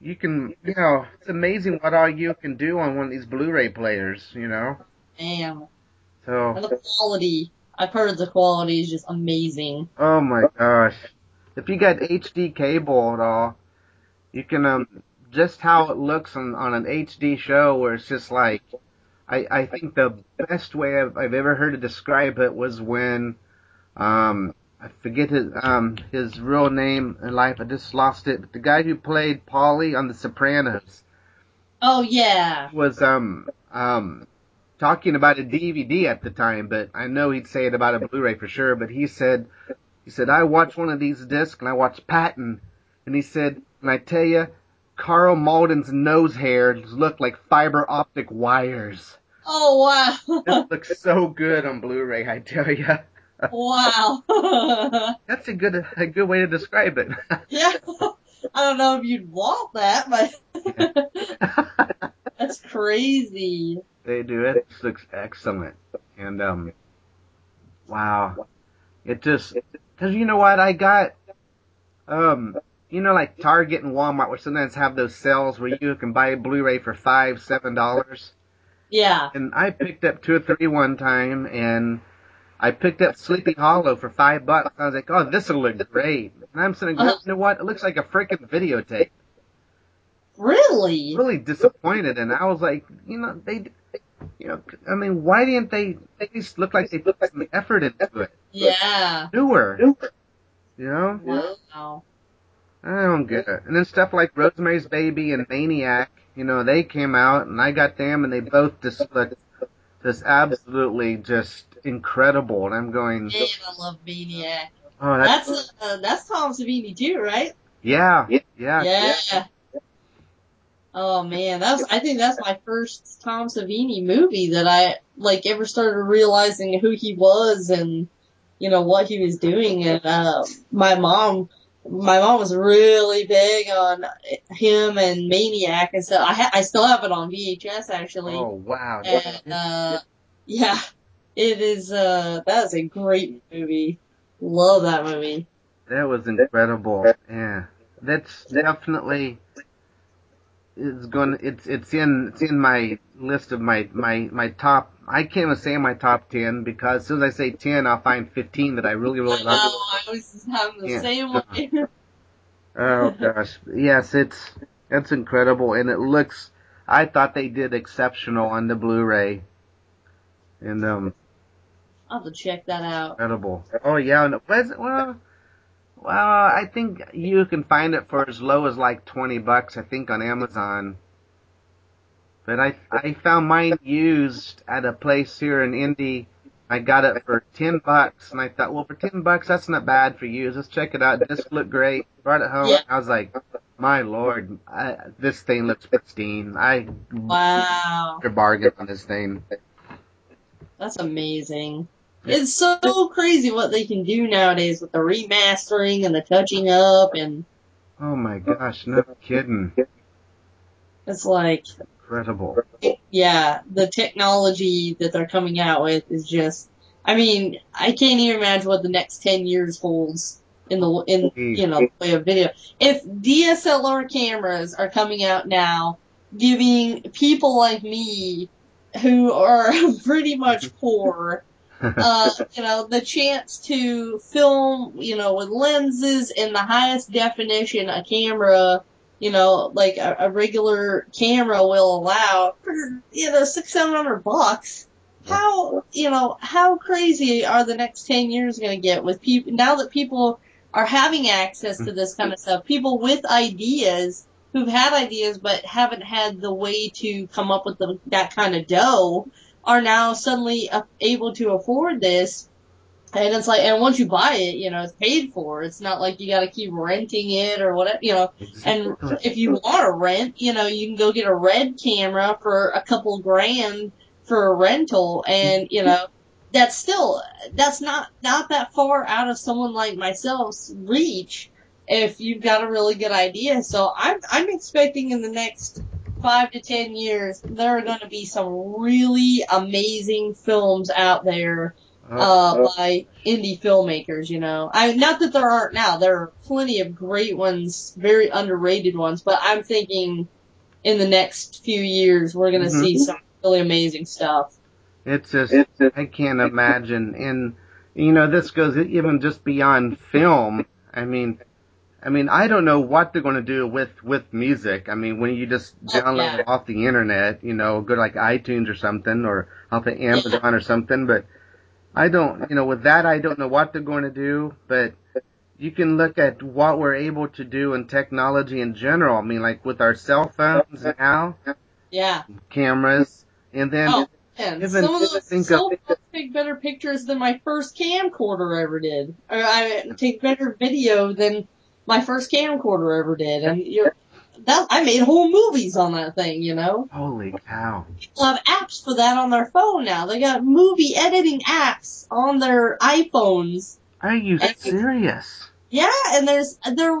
you can, you know, it's amazing what all you can do on one of these Blu-ray players. You know, Damn. so. And the quality. I've heard the quality is just amazing. Oh my gosh. if you got HD cable at all, you can um just how it looks on on an HD show where it's just like I I think the best way I've, I've ever heard to describe it was when um I forget his um his real name in life I just lost it but the guy who played Paulie on The Sopranos Oh yeah. was um um talking about a DVD at the time, but I know he'd say it about a Blu-ray for sure. But he said he said I watched one of these discs and I watched Patton, and he said, and I tell you, Karl Malden's nose hairs look like fiber optic wires. Oh wow. This looks so good on Blu-ray, I tell you. wow. That's a good a good way to describe it. yeah. I don't know if you'd want that, but that's crazy. they do it. It looks excellent, and um, wow, it just because you know what I got, um, you know like Target and Walmart, which sometimes have those sales where you can buy a Blu-ray for five, seven dollars, Yeah. and I picked up two or three one time, and I picked up Sleepy Hollow for five bucks. I was like, oh, this will look great, and I'm sitting, there, Uh-huh. you know what? It looks like a freaking videotape. Really? really disappointed, and I was like, you know, they, you know, I mean, why didn't they? They just look like they put some effort into it. Yeah. Newer, you know. Wow. I don't get it. And then stuff like Rosemary's Baby and Maniac, you know, they came out, and I got them, and they both just looked just absolutely just incredible. And I'm going, Man, I love Maniac. oh, that's, That's uh, that's Tom Savini too, right? yeah, yeah, Yeah. Oh man, that's I think that's my first Tom Savini movie that I like ever started realizing who he was and you know what he was doing and uh my mom my mom was really big on him and Maniac and stuff. I ha- I still have it on VHS actually. Oh wow, And uh yeah, it is uh that is a great movie. Love that movie. That was incredible. Yeah, that's definitely it's going. It's it's in it's in my list of my my my top. I can't even say my top ten because as soon as I say ten, I'll find fifteen that I really I really know, love. I was having the Yeah. same way. Oh gosh, yes, it's it's incredible, and it looks. I thought they did exceptional on the Blu-ray, and um, I'll have to check that out. incredible. Oh yeah, and was well, well, I think you can find it for as low as like twenty bucks. I think on Amazon. But I I found mine used at a place here in Indy. I got it for ten bucks, and I thought, well, for ten bucks, that's not bad for used. Let's check it out. This looked great. Brought it home. Yeah. I was like, my lord, I, this thing looks pristine. I Wow, a bargain on this thing. that's amazing. It's so crazy what they can do nowadays with the remastering and the touching up, and Oh my gosh, no kidding. it's like, Incredible. yeah, the technology that they're coming out with is just. I mean, I can't even imagine what the next ten years holds in the in you know the way of video. If DSLR cameras are coming out now, giving people like me who are pretty much poor uh, you know, the chance to film, you know, with lenses in the highest definition a camera, you know, like a, a regular camera will allow for, you know, six, seven hundred bucks. How, you know, how crazy are the next 10 years going to get with people, now that people are having access to this kind of stuff, people with ideas who've had ideas but haven't had the way to come up with the, that kind of dough are now suddenly able to afford this. And it's like, and once you buy it, you know, it's paid for. It's not like you gotta keep renting it or whatever, you know. And if you want to rent, you know, you can go get a RED camera for a couple grand for a rental and, you know, that's still, that's not, not that far out of someone like myself's reach if you've got a really good idea. So I'm, I'm expecting in the next five to ten years, there are going to be some really amazing films out there uh, by indie filmmakers. You know, I not that there aren't now. There are plenty of great ones, very underrated ones. But I'm thinking in the next few years, we're going to Mhm. see some really amazing stuff. It's just I can't imagine. And you know, this goes even just beyond film. I mean, I mean, I don't know what they're going to do with with music. I mean, when you just Oh, download yeah. it off the internet, you know, go to like iTunes or something, or off of Amazon or something. But I don't, you know, with that, I don't know what they're going to do. But you can look at what we're able to do in technology in general. I mean, like with our cell phones now, Yeah. cameras, and then Oh, even some of those think cell of- phones take better pictures than my first camcorder ever did. Or I take better video than my first camcorder ever did. And you're, that I made whole movies on that thing, you know. holy cow, People have apps for that on their phone now. They got movie editing apps on their iPhones. are you And- serious? Yeah, and there's they're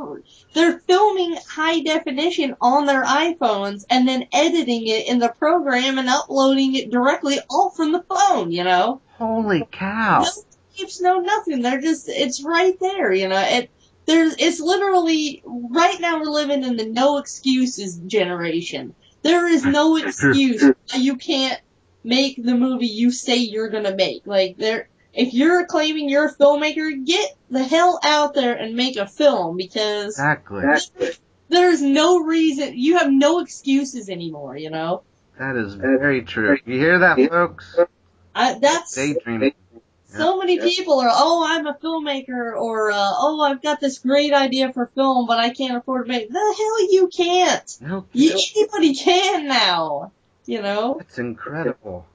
they're filming high definition on their iPhones and then editing it in the program and uploading it directly all from the phone, you know? Holy cow! No tapes, no nothing. They're just it's right there, you know. It there's it's literally right now we're living in the no excuses generation. There is no excuse you can't make the movie you say you're gonna make. Like there if you're claiming you're a filmmaker, get the hell out there and make a film because Exactly. there's no reason you have no excuses anymore, you know? That is very true. You hear that, folks? I that's Daydreaming. So many people are, oh, I'm a filmmaker, or uh, oh, I've got this great idea for film, but I can't afford to make. The hell, you can't. No, You, anybody can now. You know, It's incredible.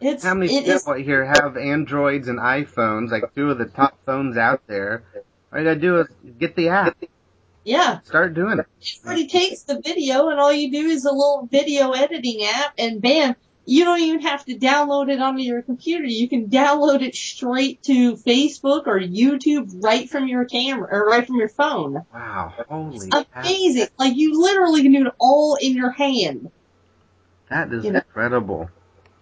it's How many it is people here have Androids and iPhones, like two of the top phones out there? All you gotta do is get the app. yeah. Start doing it. It already takes the video, and all you do is a little video editing app, and bam, you don't even have to download it onto your computer. You can download it straight to Facebook or YouTube right from your camera or right from your phone. Wow. Holy cow. Amazing! Like you literally can do it all in your hand. That is You know- incredible.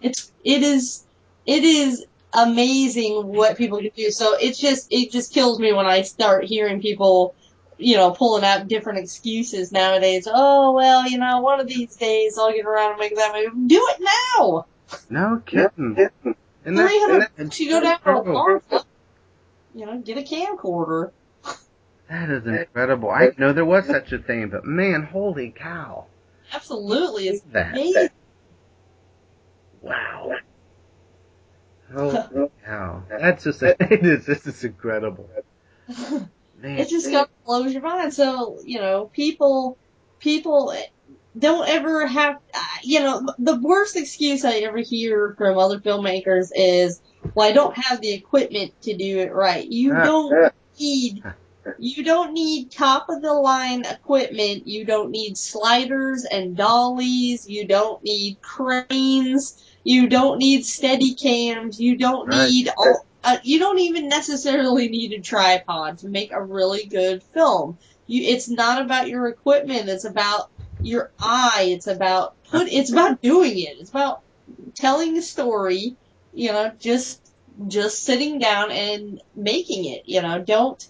it's it is it is amazing what people can do. So it's just it just kills me when I start hearing people, you know, pulling out different excuses nowadays. Oh well, you know, one of these days I'll get around and make that movie. Do it now. No kidding. And Three hundred that's bucks you go down to a farm. You know, get a camcorder. that is incredible. I know there was such a thing, but man, holy cow. Absolutely, it's That. amazing. Wow. Holy cow. That's just, it is, this is incredible. Man. it just kind of blows your mind. So you know, people, people don't ever have. uh, You know, the worst excuse I ever hear from other filmmakers is, "Well, I don't have the equipment to do it right." You Ah, don't need. You don't need top of the line equipment. You don't need sliders and dollies. You don't need cranes. You don't need steady cams. You don't Right. need all, uh, you don't even necessarily need a tripod to make a really good film. You, it's not about your equipment. It's about your eye. It's about put. It's about doing it. It's about telling a story. You know, just just sitting down and making it. You know, don't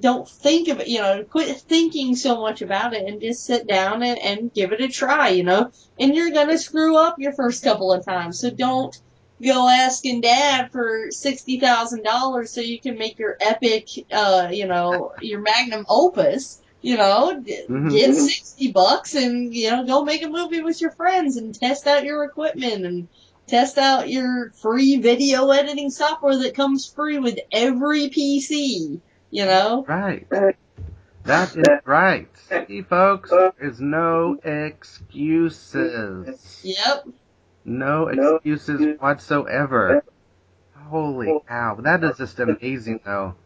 don't think of it. You know, quit thinking so much about it and just sit down and, and give it a try. You know, and you're gonna screw up your first couple of times. So don't go asking dad for sixty thousand dollars so you can make your epic, uh, you know, your magnum opus. You know, d- Mhm. get sixty bucks and you know go make a movie with your friends and test out your equipment and test out your free video editing software that comes free with every PC. You know, Right. That is right. See, folks, there's no excuses. yep. No excuses whatsoever. Holy cow. That is just amazing, though.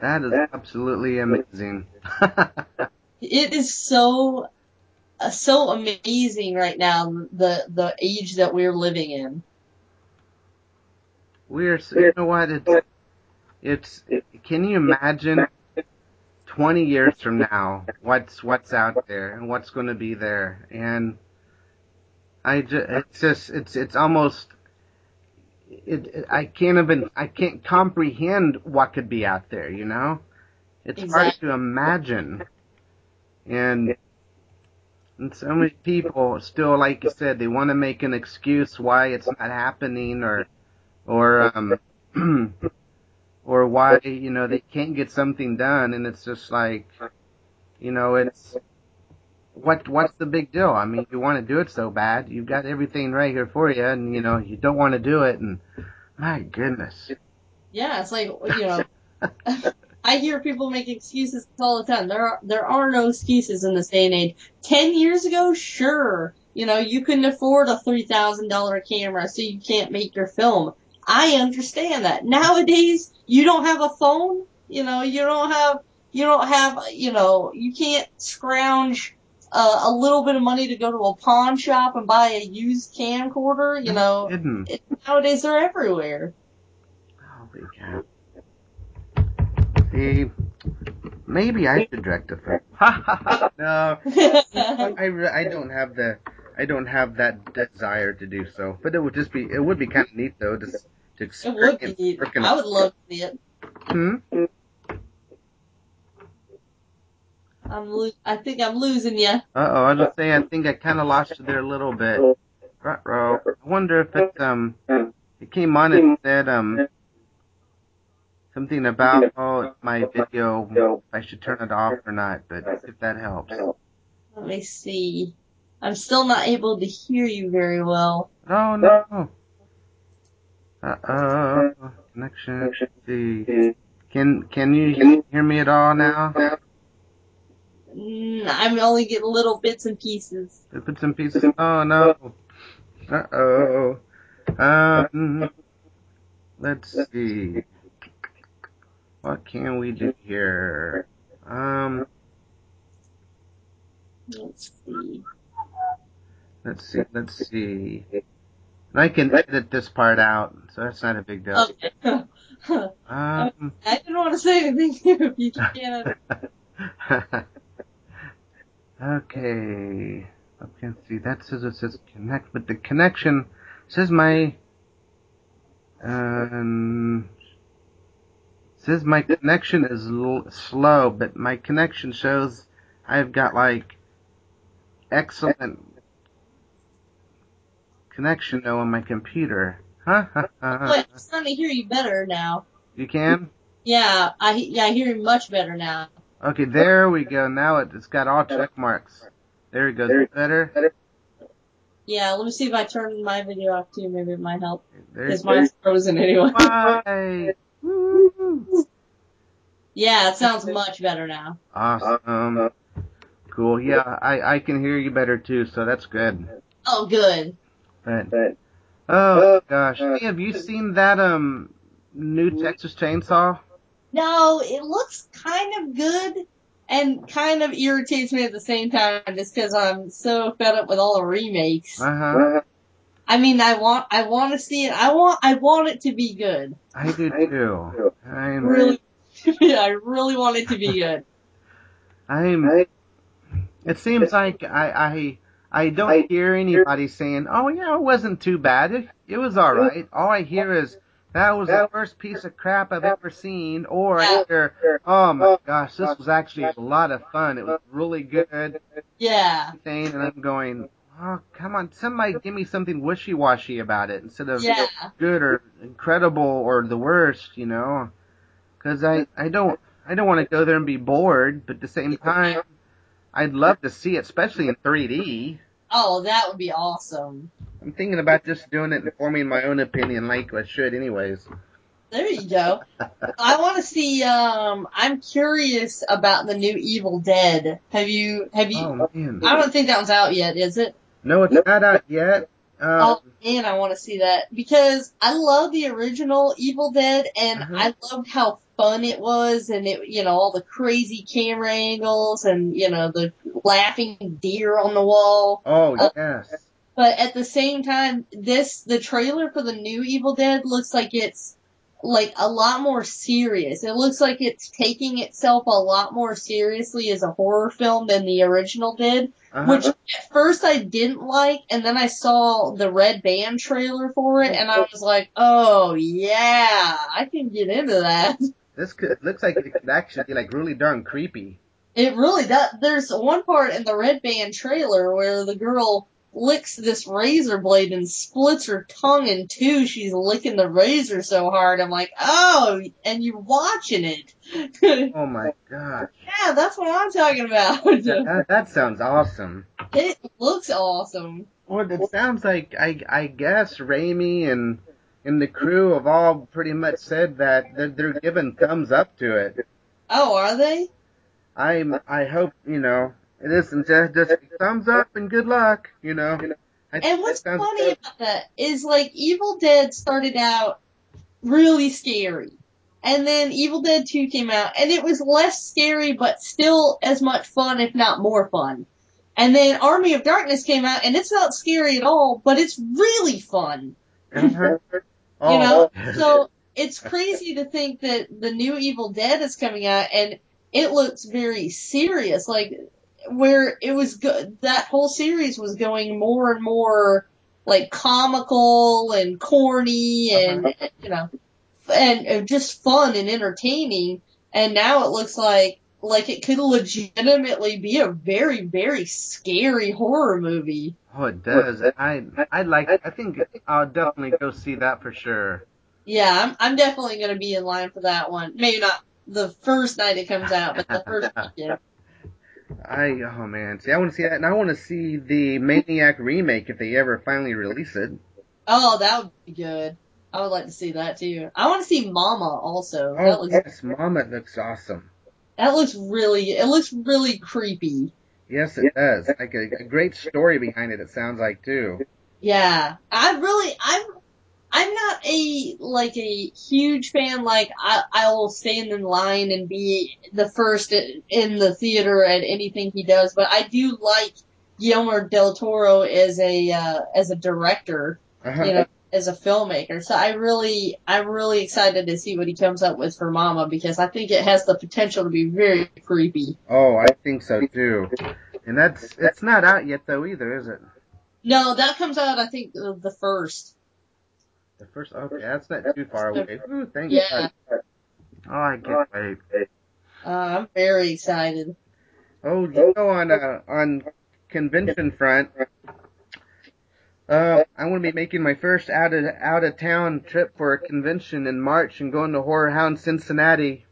That is absolutely amazing. it is so uh, so amazing right now the the age that we're living in. We're, you know what? It's, it's, can you imagine 20 years from now what's, what's out there and what's going to be there? And I just, it's just, it's, it's almost, it, I can't even, I can't comprehend what could be out there, you know? It's hard to imagine. And, and so many people still, like you said, they want to make an excuse why it's not happening or, or, um, or why you know they can't get something done, and it's just like, you know, it's what what's the big deal? I mean, you want to do it so bad, you've got everything right here for you, and you know you don't want to do it, and my goodness. Yeah, it's like you know. I hear people make excuses all the time. There are there are no excuses in this day and age. Ten years ago, sure, you know you couldn't afford a three thousand dollar camera, so you can't make your film. I understand that. Nowadays, you don't have a phone. You know, you don't have you don't have you know you can't scrounge uh, a little bit of money to go to a pawn shop and buy a used camcorder. You know, it, nowadays they're everywhere. Holy cow. See, maybe I should direct a film. no, I, I don't have the I don't have that desire to do so. But it would just be it would be kind of neat though to to It would experience be. I would love to see it. Hmm? I'm lo- I think I'm losing you. Uh oh, I was just saying I think I kind of lost you there a little bit. Ruh-roh. I wonder if it um it came on and said um something about oh my video if I should turn it off or not, but if that helps. Let me see. I'm still not able to hear you very well. Oh no. Uh oh. Connection. Let's see. Can can you hear me at all now? Mm, I'm only getting little bits and pieces. Bits and pieces. Oh no. Uh oh. Um. Let's see. What can we do here? Um. Let's see. Let's see. Let's see. I can edit this part out, so that's not a big deal. Okay. Um. I didn't want to say anything if you can't. okay. Okay, see, that says it says connect, but the connection says my, um, says my connection is l- slow, but my connection shows I've got like excellent connection though on my computer. Huh? Wait, I'm starting to hear you better now. you can? Yeah, I yeah I hear you much better now. Okay, there we go. Now it, it's got all check marks. There it goes. Better? Yeah, let me see if I turn my video off too. Maybe it might help. There Because mine's frozen anyway. Yeah, it sounds much better now. Awesome. Cool. Yeah, I, I can hear you better too, so that's good. Oh, good. But, oh gosh, hey, have you seen that um new Texas Chainsaw? No, it looks kind of good and kind of irritates me at the same time just because I'm so fed up with all the remakes. Uh huh. I mean, I want, I want to see it. I want, I want it to be good. I do too. I'm Really, yeah, I really want it to be good. I'm. It seems like I I I don't hear anybody saying, "Oh yeah, it wasn't too bad. It, it was all right." All I hear is that was the worst piece of crap I've ever seen, or I hear, "Oh my oh. gosh, this was actually a lot of fun. It was really good." Yeah, Thing, and I'm going, "Oh come on, somebody give me something wishy-washy about it instead of yeah, good or incredible or the worst," you know? Because I I don't I don't want to go there and be bored, but at the same time. I'd love to see it, especially in 3D. Oh, that would be awesome. I'm thinking about just doing it and forming my own opinion, like I should, anyways. There you go. I want to see. Um, I'm curious about the new Evil Dead. Have you? Have you? Oh man, I don't think that one's out yet, is it? no, it's not out yet. Um, Oh man, I want to see that because I love the original Evil Dead, and Mhm. I loved how fun it was, and it, you know, all the crazy camera angles, and you know, the laughing deer on the wall. oh uh, yes, But at the same time, this the trailer for the new Evil Dead looks like it's like a lot more serious. It looks like it's taking itself a lot more seriously as a horror film than the original did, uh-huh. which at first I didn't like, and then I saw the Red Band trailer for it, and I was like, oh yeah, I can get into that. this could, looks like it could actually be like really darn creepy. It really does. There's one part in the Red Band trailer where the girl licks this razor blade and splits her tongue in two. She's licking the razor so hard. I'm like, oh, and you're watching it. Oh my god. yeah, that's what I'm talking about. That, that sounds awesome. it looks awesome. Well, it sounds like I I guess Raimi and and the crew have all pretty much said that they're, they're giving thumbs up to it. Oh, are they? I'm I hope you know it isn't just just thumbs up and good luck. You know. I, And what's funny good. about that is like Evil Dead started out really scary. And then Evil Dead 2 came out and it was less scary but still as much fun if not more fun. And then Army of Darkness came out and it's not scary at all, but it's really fun. Uh-huh. You Oh. know? So it's crazy to think that the new Evil Dead is coming out and it looks very serious. Like where it was go- that whole series was going more and more like comical and corny and you know and, and just fun and entertaining. And now it looks like like it could legitimately be a very very scary horror movie. Oh, it does. I I like. I think I'll definitely go see that for sure. Yeah, I'm I'm definitely gonna be in line for that one. Maybe not the first night it comes out, but the first weekend. I oh man, see, I want to see that, and I want to see the Maniac remake if they ever finally release it. Oh, that would be good. I would like to see that too. I want to see Mama also. That Oh looks yes, Mama looks awesome. that looks really it looks really creepy. Yes, it does. Like a, a great story behind it. It sounds like too. Yeah, I really I'm I'm not a like a huge fan. Like I I will stand in line and be the first in the theater at anything he does, but I do like Guillermo del Toro as a uh, as a director. Uh-huh. you know, as a filmmaker. So I really, I'm really excited to see what he comes up with for Mama because I think it has the potential to be very creepy. Oh, I think so too. And that's it's not out yet though either, is it? No, that comes out, I think, the first. The first. Okay, that's not too far away. Ooh, thank Yeah. God. Oh, I can't wait. Uh, I'm very excited. Oh, you know, on uh, on convention front, uh, I'm gonna be making my first out of out of town trip for a convention in March and going to Horror Hound Cincinnati.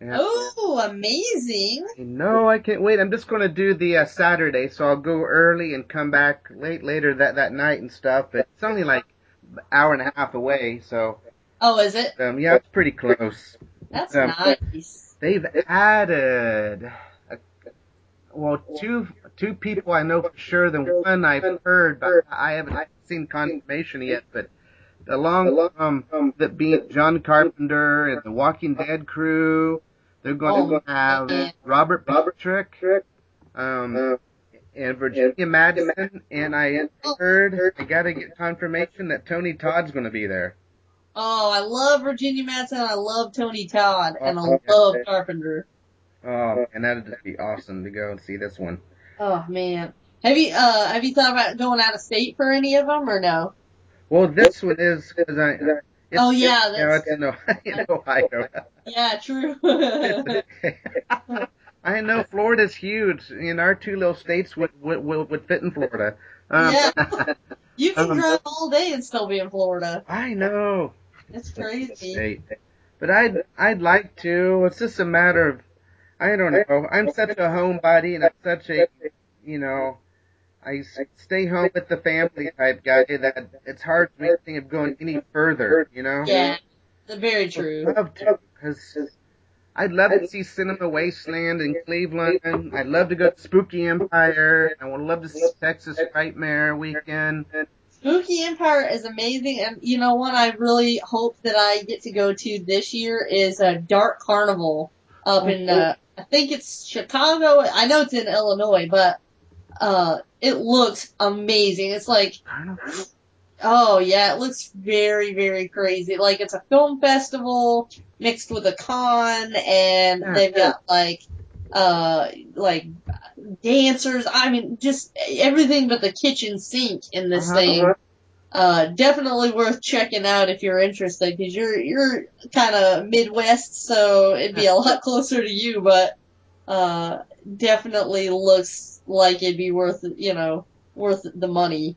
Yeah. Oh, amazing! No, I can't wait. I'm just gonna do the uh, Saturday, so I'll go early and come back late later that that night and stuff. But it's only like an hour and a half away, so Oh, is it? um, yeah, it's pretty close. That's Um, nice. They've added, a, well, two two people I know for sure. The one I've heard, but I haven't seen confirmation yet. But along um, that being John Carpenter and the Walking Dead crew, they're going to Oh, have. Robert Patrick, um, and Virginia Madsen, and I heard I got to get confirmation that Tony Todd's going to be there. Oh, I love Virginia Madsen. I love Tony Todd, and I love Carpenter. Oh, and that'd just be awesome to go and see this one. Oh man, have you uh have you thought about going out of state for any of them or no? Well, this one is because I. It's, Oh, yeah, it's, you know, in, Ohio- Yeah, true. I know Florida's huge, and our two little states would would, would, would fit in Florida. Um, You can Um, drive all day and still be in Florida. I know. It's It's crazy. But I'd I'd like to. It's just a matter of I don't know. I'm such a homebody, and I'm such a you know. I stay home with the family type guy that it's hard for me to think of going any further, you know? Yeah, the very true. I'd love to, because I'd love to see Cinema Wasteland in Cleveland. I'd love to go to Spooky Empire. I would love to see Texas Nightmare Weekend. Spooky Empire is amazing, and you know what? I really hope that I get to go to this year is a Dark Carnival up in uh, I think it's Chicago. I know it's in Illinois, but uh, it looks amazing. It's like Oh yeah, it looks very, very crazy. Like it's a film festival mixed with a con and they've got like, uh, like dancers. I mean, just everything but the kitchen sink in this Uh-huh, thing. uh-huh. Uh, definitely worth checking out if you're interested because you're, you're kind of Midwest, so it'd be a lot closer to you, but, uh, definitely looks like it'd be worth, you know, worth the money.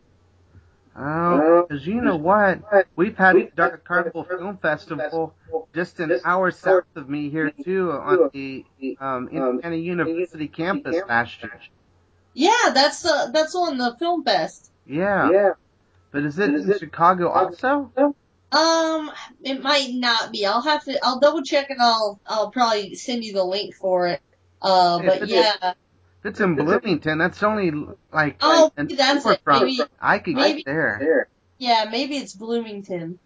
Oh, because you know what? We've had the Dark Carnival Film Festival just an hour south of me here too on the um, Indiana University campus last year. Yeah, that's uh, that's on the film fest. Yeah. Yeah. But is it in Chicago also? Um, it might not be. I'll have to. I'll double check and I'll I'll probably send you the link for it. Uh, If but it's- yeah. If it's in Bloomington, that's only like Oh, an that's it. from. Maybe I could maybe- get there. yeah, maybe it's Bloomington.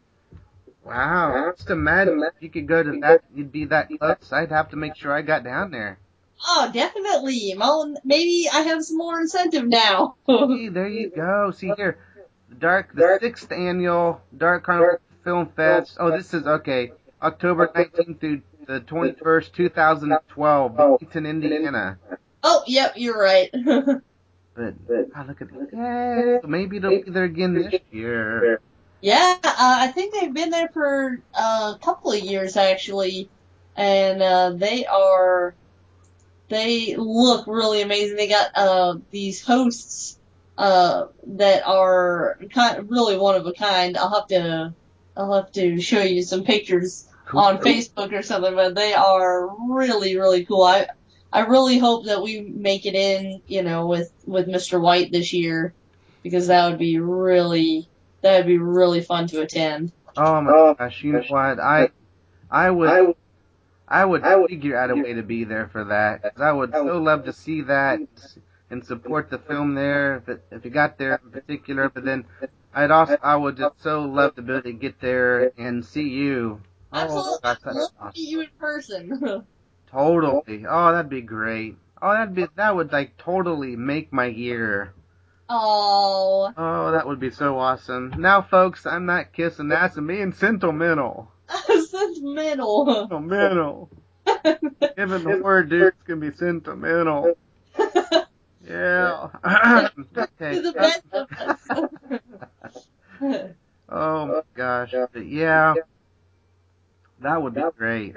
Wow. Just imagine if you could go to that, you'd be that close. I'd have to make sure I got down there. Oh, definitely. Well, maybe I have some more incentive now. See, there you go. See here, the dark, the sixth annual Dark Carnival Film Fest. Oh, this is okay. October 19th through the 21st, 2012, Bloomington, Indiana. oh, yep, you're right. But oh, look at that. Yay. So maybe they'll be there again this year. yeah, uh, I think they've been there for uh, a couple of years actually, and uh, they are they look really amazing. They got uh, these hosts uh, that are kind of really one of a kind. I'll have to I'll have to show you some pictures on Facebook or something, but they are really, really cool. I I really hope that we make it in, you know, with with Mr. White this year, because that would be really that would be really fun to attend. Oh my gosh, you know what? I, I would, I would I would figure out a way to be there for that. 'cause I would so love to see that and support the film there if it, if you got there in particular. But then I'd also, I would just so love to be able to get there and see you. Oh, Absolutely, gosh, I'd that's love to awesome. meet you in person. Totally. Oh, that'd be great. Oh, that'd be, that would like totally make my year. oh, Oh, that would be so awesome. Now, folks, I'm not kissing ass. I'm being sentimental. sentimental. Sentimental. Given the word, dude, it's gonna be sentimental. Yeah. to the best of us. Oh my gosh. But yeah. That would be great.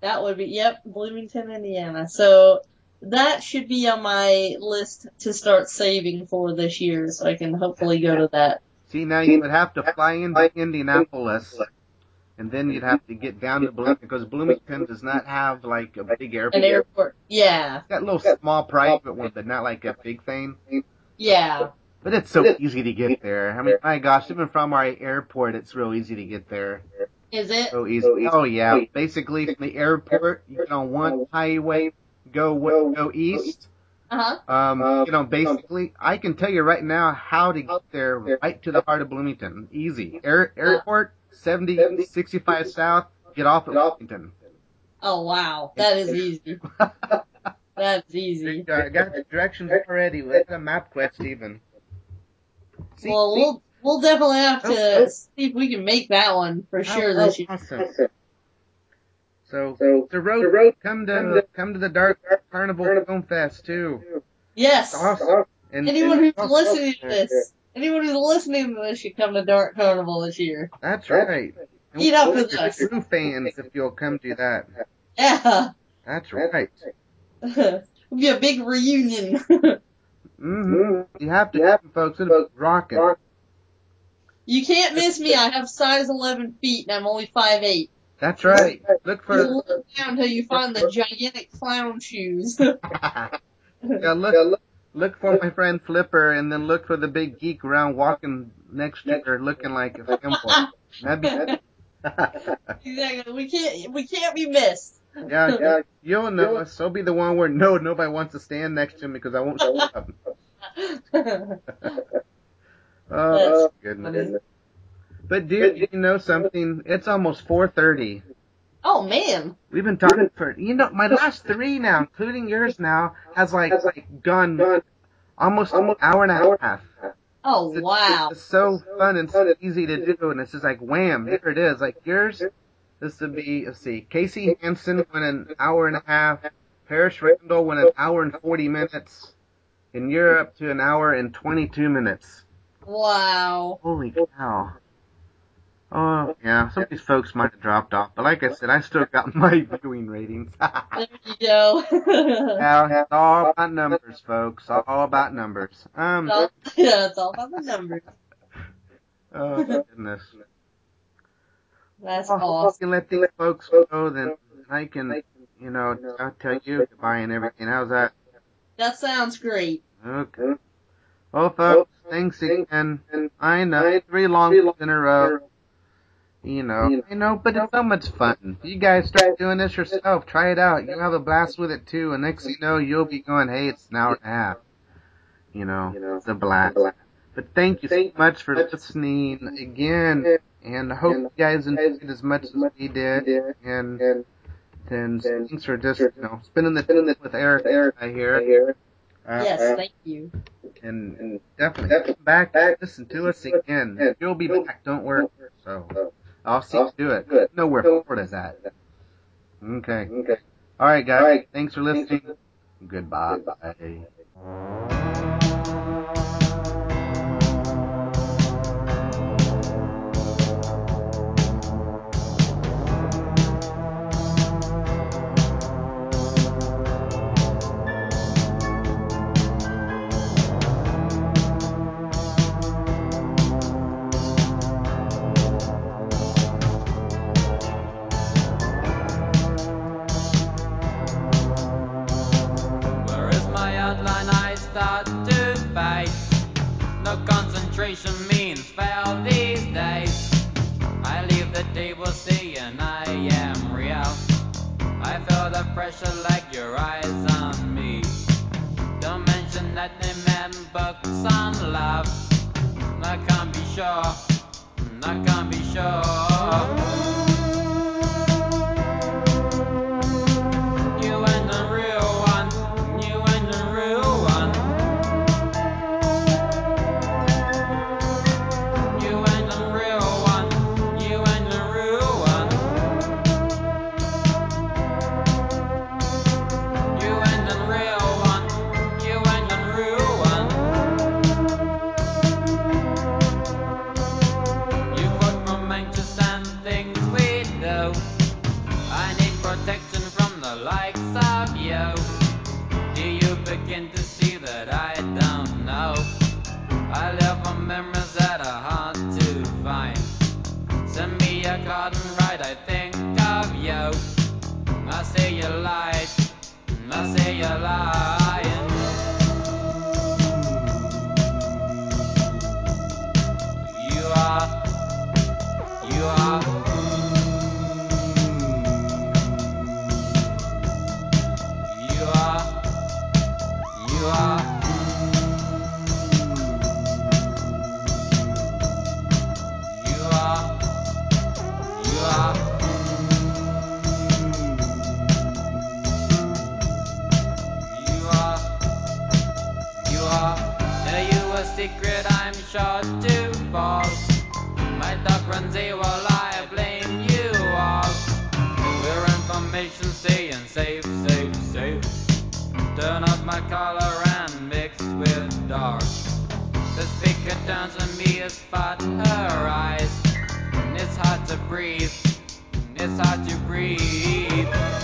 That would be, yep, Bloomington, Indiana. So that should be on my list to start saving for this year, so I can hopefully go to that. See, now you would have to fly into Indianapolis, and then you'd have to get down to Bloomington because Bloomington does not have like a big airport. An airport. Yeah, It's got a little small private one, but not like a big thing. yeah. But it's so easy to get there. I mean, my gosh, even from our airport, it's real easy to get there. Is it? So easy. Oh yeah. Basically, from the airport, you get on one highway, go w- go east. Uh huh. Um, you know, basically, I can tell you right now how to get there right to the heart of Bloomington. Easy. Air, airport, 70, 65 south, get off at Bloomington. Oh wow, that is easy. That's easy. I got the directions already. We got a map quest even. See, Well, see? we'll we'll definitely have Oh, to see if we can make that one for sure Oh, this year. Awesome. So, the road, come to come to the Dark Carnival Film Fest too. Yes. Awesome. And Anyone and- who's listening to this, anyone who's listening to this should come to Dark Carnival this year. That's right. And Eat up with us. True fans, if you'll come do that. Yeah. That's right. It'll be a big reunion. hmm You have to, come, folks. It'll be rocking. you can't miss me. I have size 11 feet and I'm only 5'8". That's right. Look You for. look down until you find the gigantic clown shoes. yeah, look. Look for my friend Flipper, and then look for the big geek around walking next to her, looking like a symbol. That'd be. good. exactly. We can't we can't be missed. Yeah, yeah, you'll know us. I'll be the one where no, nobody wants to stand next to me because I won't show up. Oh, goodness. But dude, you know something? It's almost 4:30. Oh man. We've been talking for you know my last three now, including yours now, has like like gone almost an hour and a half. Oh It's- wow. It's so fun and so easy to do, and it's just like wham, there it is. Like yours, this would be let's see, Casey Hansen went an hour and a half, Paris Randall went an hour and forty minutes, and you're up to an hour and twenty two minutes. Wow. Holy cow! Oh, yeah, some of these folks might have dropped off, but like I said, I still got my viewing ratings. There you go. yeah, it's all about numbers, folks. All about numbers. Um, yeah, it's all about the numbers. oh goodness. That's Well, awesome. we can let these folks go, then I can, you know, I'll tell you goodbye and everything. How's that? That sounds great. Okay. Well, folks, thanks again. I know, three long weeks in a row. You know, I know, but it's so much fun. You guys start doing this yourself. Try it out. You'll have a blast with it too. And next thing you know, you'll be going, hey, it's an hour and a half. You know, it's a blast. But thank you so much for listening again. And I hope you guys enjoyed it as much as we did. And, and thanks for just, you know, spending the time with Erica here. Uh, Yes, thank you. and definitely come back and listen to us again. You'll be back, don't worry. So I'll see you do it. Know where Florida's at. Okay. Okay. All right, guys. Thanks for listening. Goodbye. Where pressure like your eyes on me. Don't mention that they meant books on love. I can't be sure. I can't be sure. I'm to false. My dog runs AWOL, I blame you all. We're information saying safe, safe, safe. Turn up my collar and mixed with dark. The speaker turns on me, a spot her eyes. And it's hard to breathe. It's hard to breathe.